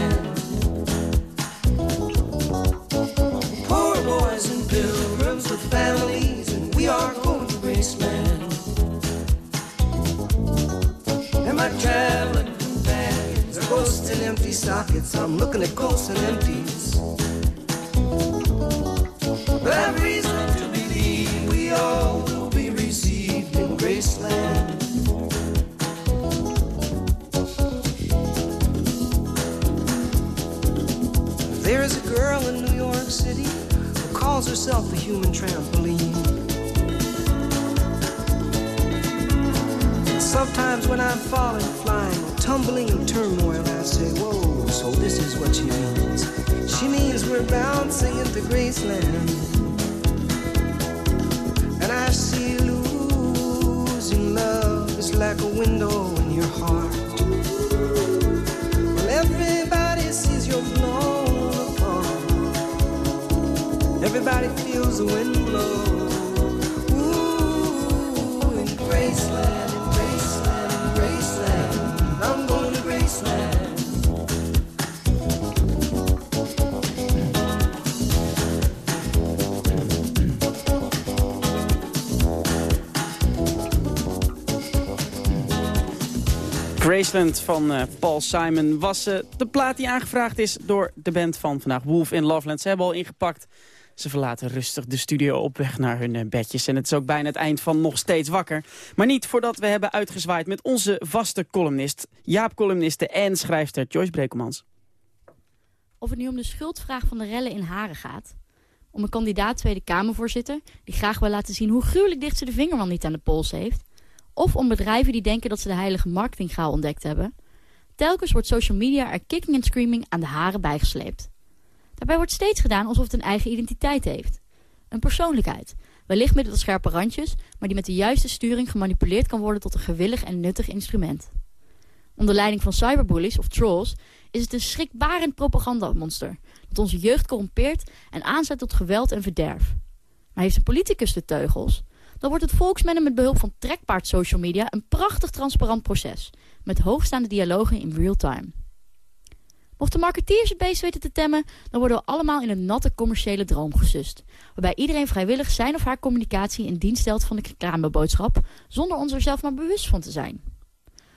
S29: Empty sockets. I'm looking at ghosts and empties. We're bouncing into Graceland. And I see losing love is like a window in your heart. Well, everybody sees you're blown apart. Everybody feels the wind blow. Ooh, in Graceland, Graceland
S3: van eh, Paul Simon was de plaat die aangevraagd is door de band van vandaag Wolf in Loveland. Ze hebben al ingepakt. Ze verlaten rustig de studio op weg naar hun eh, bedjes. En het is ook bijna het eind van Nog Steeds Wakker. Maar niet voordat we hebben uitgezwaaid met onze vaste columnist... Jaap-columniste en schrijfster Joyce Brekelmans.
S30: Of het nu om de schuldvraag van de rellen in Haren gaat... om een kandidaat Tweede Kamervoorzitter... die graag wil laten zien hoe gruwelijk dicht ze de vinger wel niet aan de pols heeft... of om bedrijven die denken dat ze de heilige marketinggraal ontdekt hebben... telkens wordt social media er kicking en screaming aan de haren bijgesleept. Daarbij wordt steeds gedaan alsof het een eigen identiteit heeft. Een persoonlijkheid, wellicht met wat scherpe randjes... maar die met de juiste sturing gemanipuleerd kan worden tot een gewillig en nuttig instrument. Onder leiding van cyberbullies of trolls is het een schrikbarend propagandamonster... dat onze jeugd corrompeert en aanzet tot geweld en verderf. Maar heeft een politicus de teugels... dan wordt het volksmennen met behulp van trekpaard social media... een prachtig transparant proces... met hoogstaande dialogen in real time. Mocht de marketeers het beest weten te temmen... dan worden we allemaal in een natte commerciële droom gesust. Waarbij iedereen vrijwillig zijn of haar communicatie in dienst stelt van de reclameboodschap... zonder ons er zelf maar bewust van te zijn.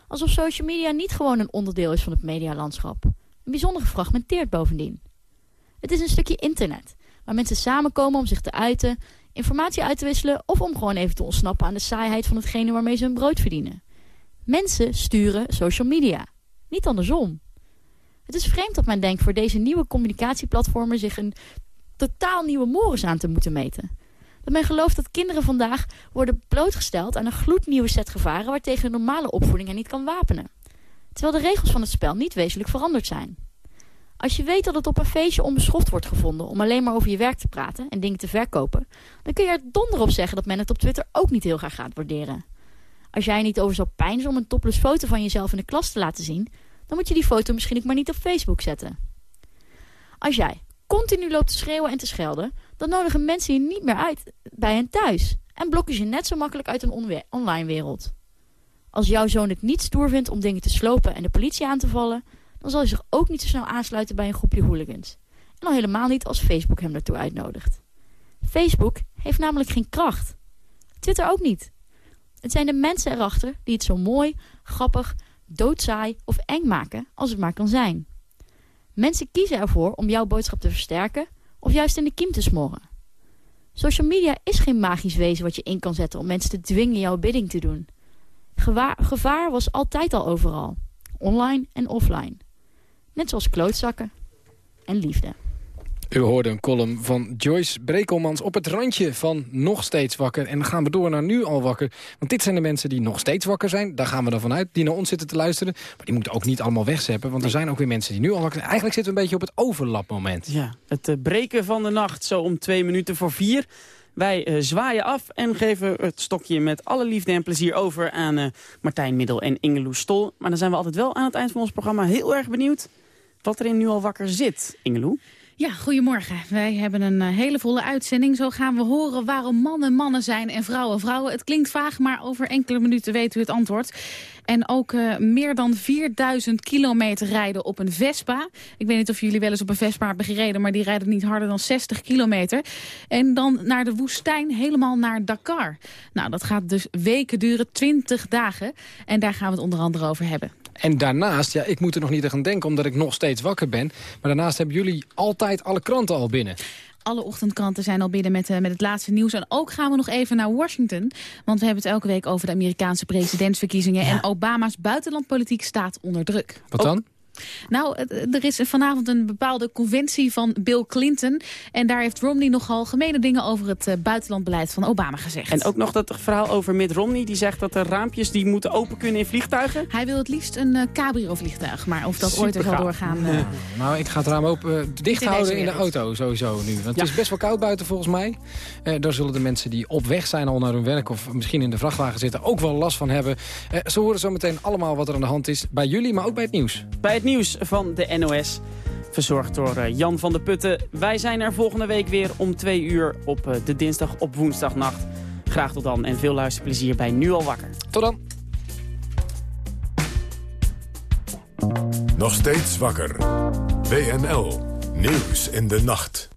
S30: Alsof social media niet gewoon een onderdeel is van het medialandschap. Een bijzonder gefragmenteerd bovendien. Het is een stukje internet, waar mensen samenkomen om zich te uiten... informatie uit te wisselen of om gewoon even te ontsnappen aan de saaiheid van hetgene waarmee ze hun brood verdienen. Mensen sturen social media, niet andersom. Het is vreemd dat men denkt voor deze nieuwe communicatieplatformen zich een totaal nieuwe mores aan te moeten meten. Dat men gelooft dat kinderen vandaag worden blootgesteld aan een gloednieuwe set gevaren waartegen een normale opvoeding er niet kan wapenen. Terwijl de regels van het spel niet wezenlijk veranderd zijn. Als je weet dat het op een feestje onbeschoft wordt gevonden om alleen maar over je werk te praten en dingen te verkopen, dan kun je er donder op zeggen dat men het op Twitter ook niet heel graag gaat waarderen. Als jij niet over zou pijnzen om een topless foto van jezelf in de klas te laten zien, dan moet je die foto misschien ook maar niet op Facebook zetten. Als jij continu loopt te schreeuwen en te schelden, dan nodigen mensen je niet meer uit bij hen thuis. En blokken je net zo makkelijk uit een online wereld. Als jouw zoon het niet stoer vindt om dingen te slopen en de politie aan te vallen, dan zal hij zich ook niet zo snel aansluiten bij een groepje hooligans. En al helemaal niet als Facebook hem daartoe uitnodigt. Facebook heeft namelijk geen kracht. Twitter ook niet. Het zijn de mensen erachter die het zo mooi, grappig, doodsaai of eng maken als het maar kan zijn. Mensen kiezen ervoor om jouw boodschap te versterken of juist in de kiem te smoren. Social media is geen magisch wezen wat je in kan zetten om mensen te dwingen jouw bidding te doen. Gevaar was altijd al overal, online en offline. Net zoals klootzakken en liefde.
S4: U hoorde een column van Joyce Brekelmans op het randje van nog steeds wakker. En dan gaan we door naar nu al wakker. Want dit zijn de mensen die nog steeds wakker zijn. Daar gaan we dan vanuit, die naar ons zitten te luisteren. Maar die moeten ook niet allemaal wegzeppen. Want er zijn ook weer mensen die nu al wakker zijn. Eigenlijk zitten we een beetje op het overlapmoment.
S3: Ja, het uh, breken van de nacht zo om twee minuten voor vier. Wij uh, zwaaien af en geven het stokje met alle liefde en plezier over aan uh, Martijn Middel en Ingeloes Stol. Maar dan zijn we altijd wel aan het eind van ons programma heel erg benieuwd wat er in Nu al wakker zit, Ingeloe.
S31: Ja, goedemorgen. Wij hebben een uh, hele volle uitzending. Zo gaan we horen waarom mannen mannen zijn en vrouwen vrouwen. Het klinkt vaag, maar over enkele minuten weten u het antwoord. En ook uh, meer dan 4000 kilometer rijden op een Vespa. Ik weet niet of jullie wel eens op een Vespa hebben gereden... maar die rijden niet harder dan 60 kilometer. En dan naar de woestijn, helemaal naar Dakar. Nou, dat gaat dus weken duren, 20 dagen. En daar gaan we het onder andere over hebben.
S4: En daarnaast, ja, ik moet er nog niet aan denken omdat ik nog steeds wakker ben. Maar daarnaast hebben jullie altijd alle kranten al binnen.
S31: Alle ochtendkranten zijn al binnen met, uh, met het laatste nieuws. En ook gaan we nog even naar Washington. Want we hebben het elke week over de Amerikaanse presidentsverkiezingen. Ja. En Obama's buitenlandpolitiek staat onder druk.
S4: Wat dan?
S31: Nou, er is vanavond een bepaalde conventie van Bill Clinton. En daar heeft Romney nogal gemene dingen over het uh, buitenlandbeleid van Obama gezegd.
S3: En ook nog dat verhaal over Mitt Romney. Die zegt dat de raampjes die moeten open kunnen in vliegtuigen.
S31: Hij wil het liefst een uh, cabrio-vliegtuig. Maar of dat Super ooit er zal doorgaan... Uh...
S4: nou, ik ga het raam open dicht houden in de auto sowieso nu. Want het is best wel koud buiten volgens mij. daar zullen de mensen die op weg zijn al naar hun werk... of misschien in de vrachtwagen zitten ook wel last van hebben. ze horen zo meteen allemaal wat er aan de hand is. Bij jullie, maar ook bij het nieuws.
S3: Bij het nieuws van de NOS. Verzorgd door eh, Jan van der Putten. Wij zijn er volgende week weer om twee uur op eh, de dinsdag op woensdagnacht. Graag tot dan en veel luisterplezier bij Nu al wakker.
S4: Tot dan.
S2: Nog steeds wakker. WNL. Nieuws in de nacht.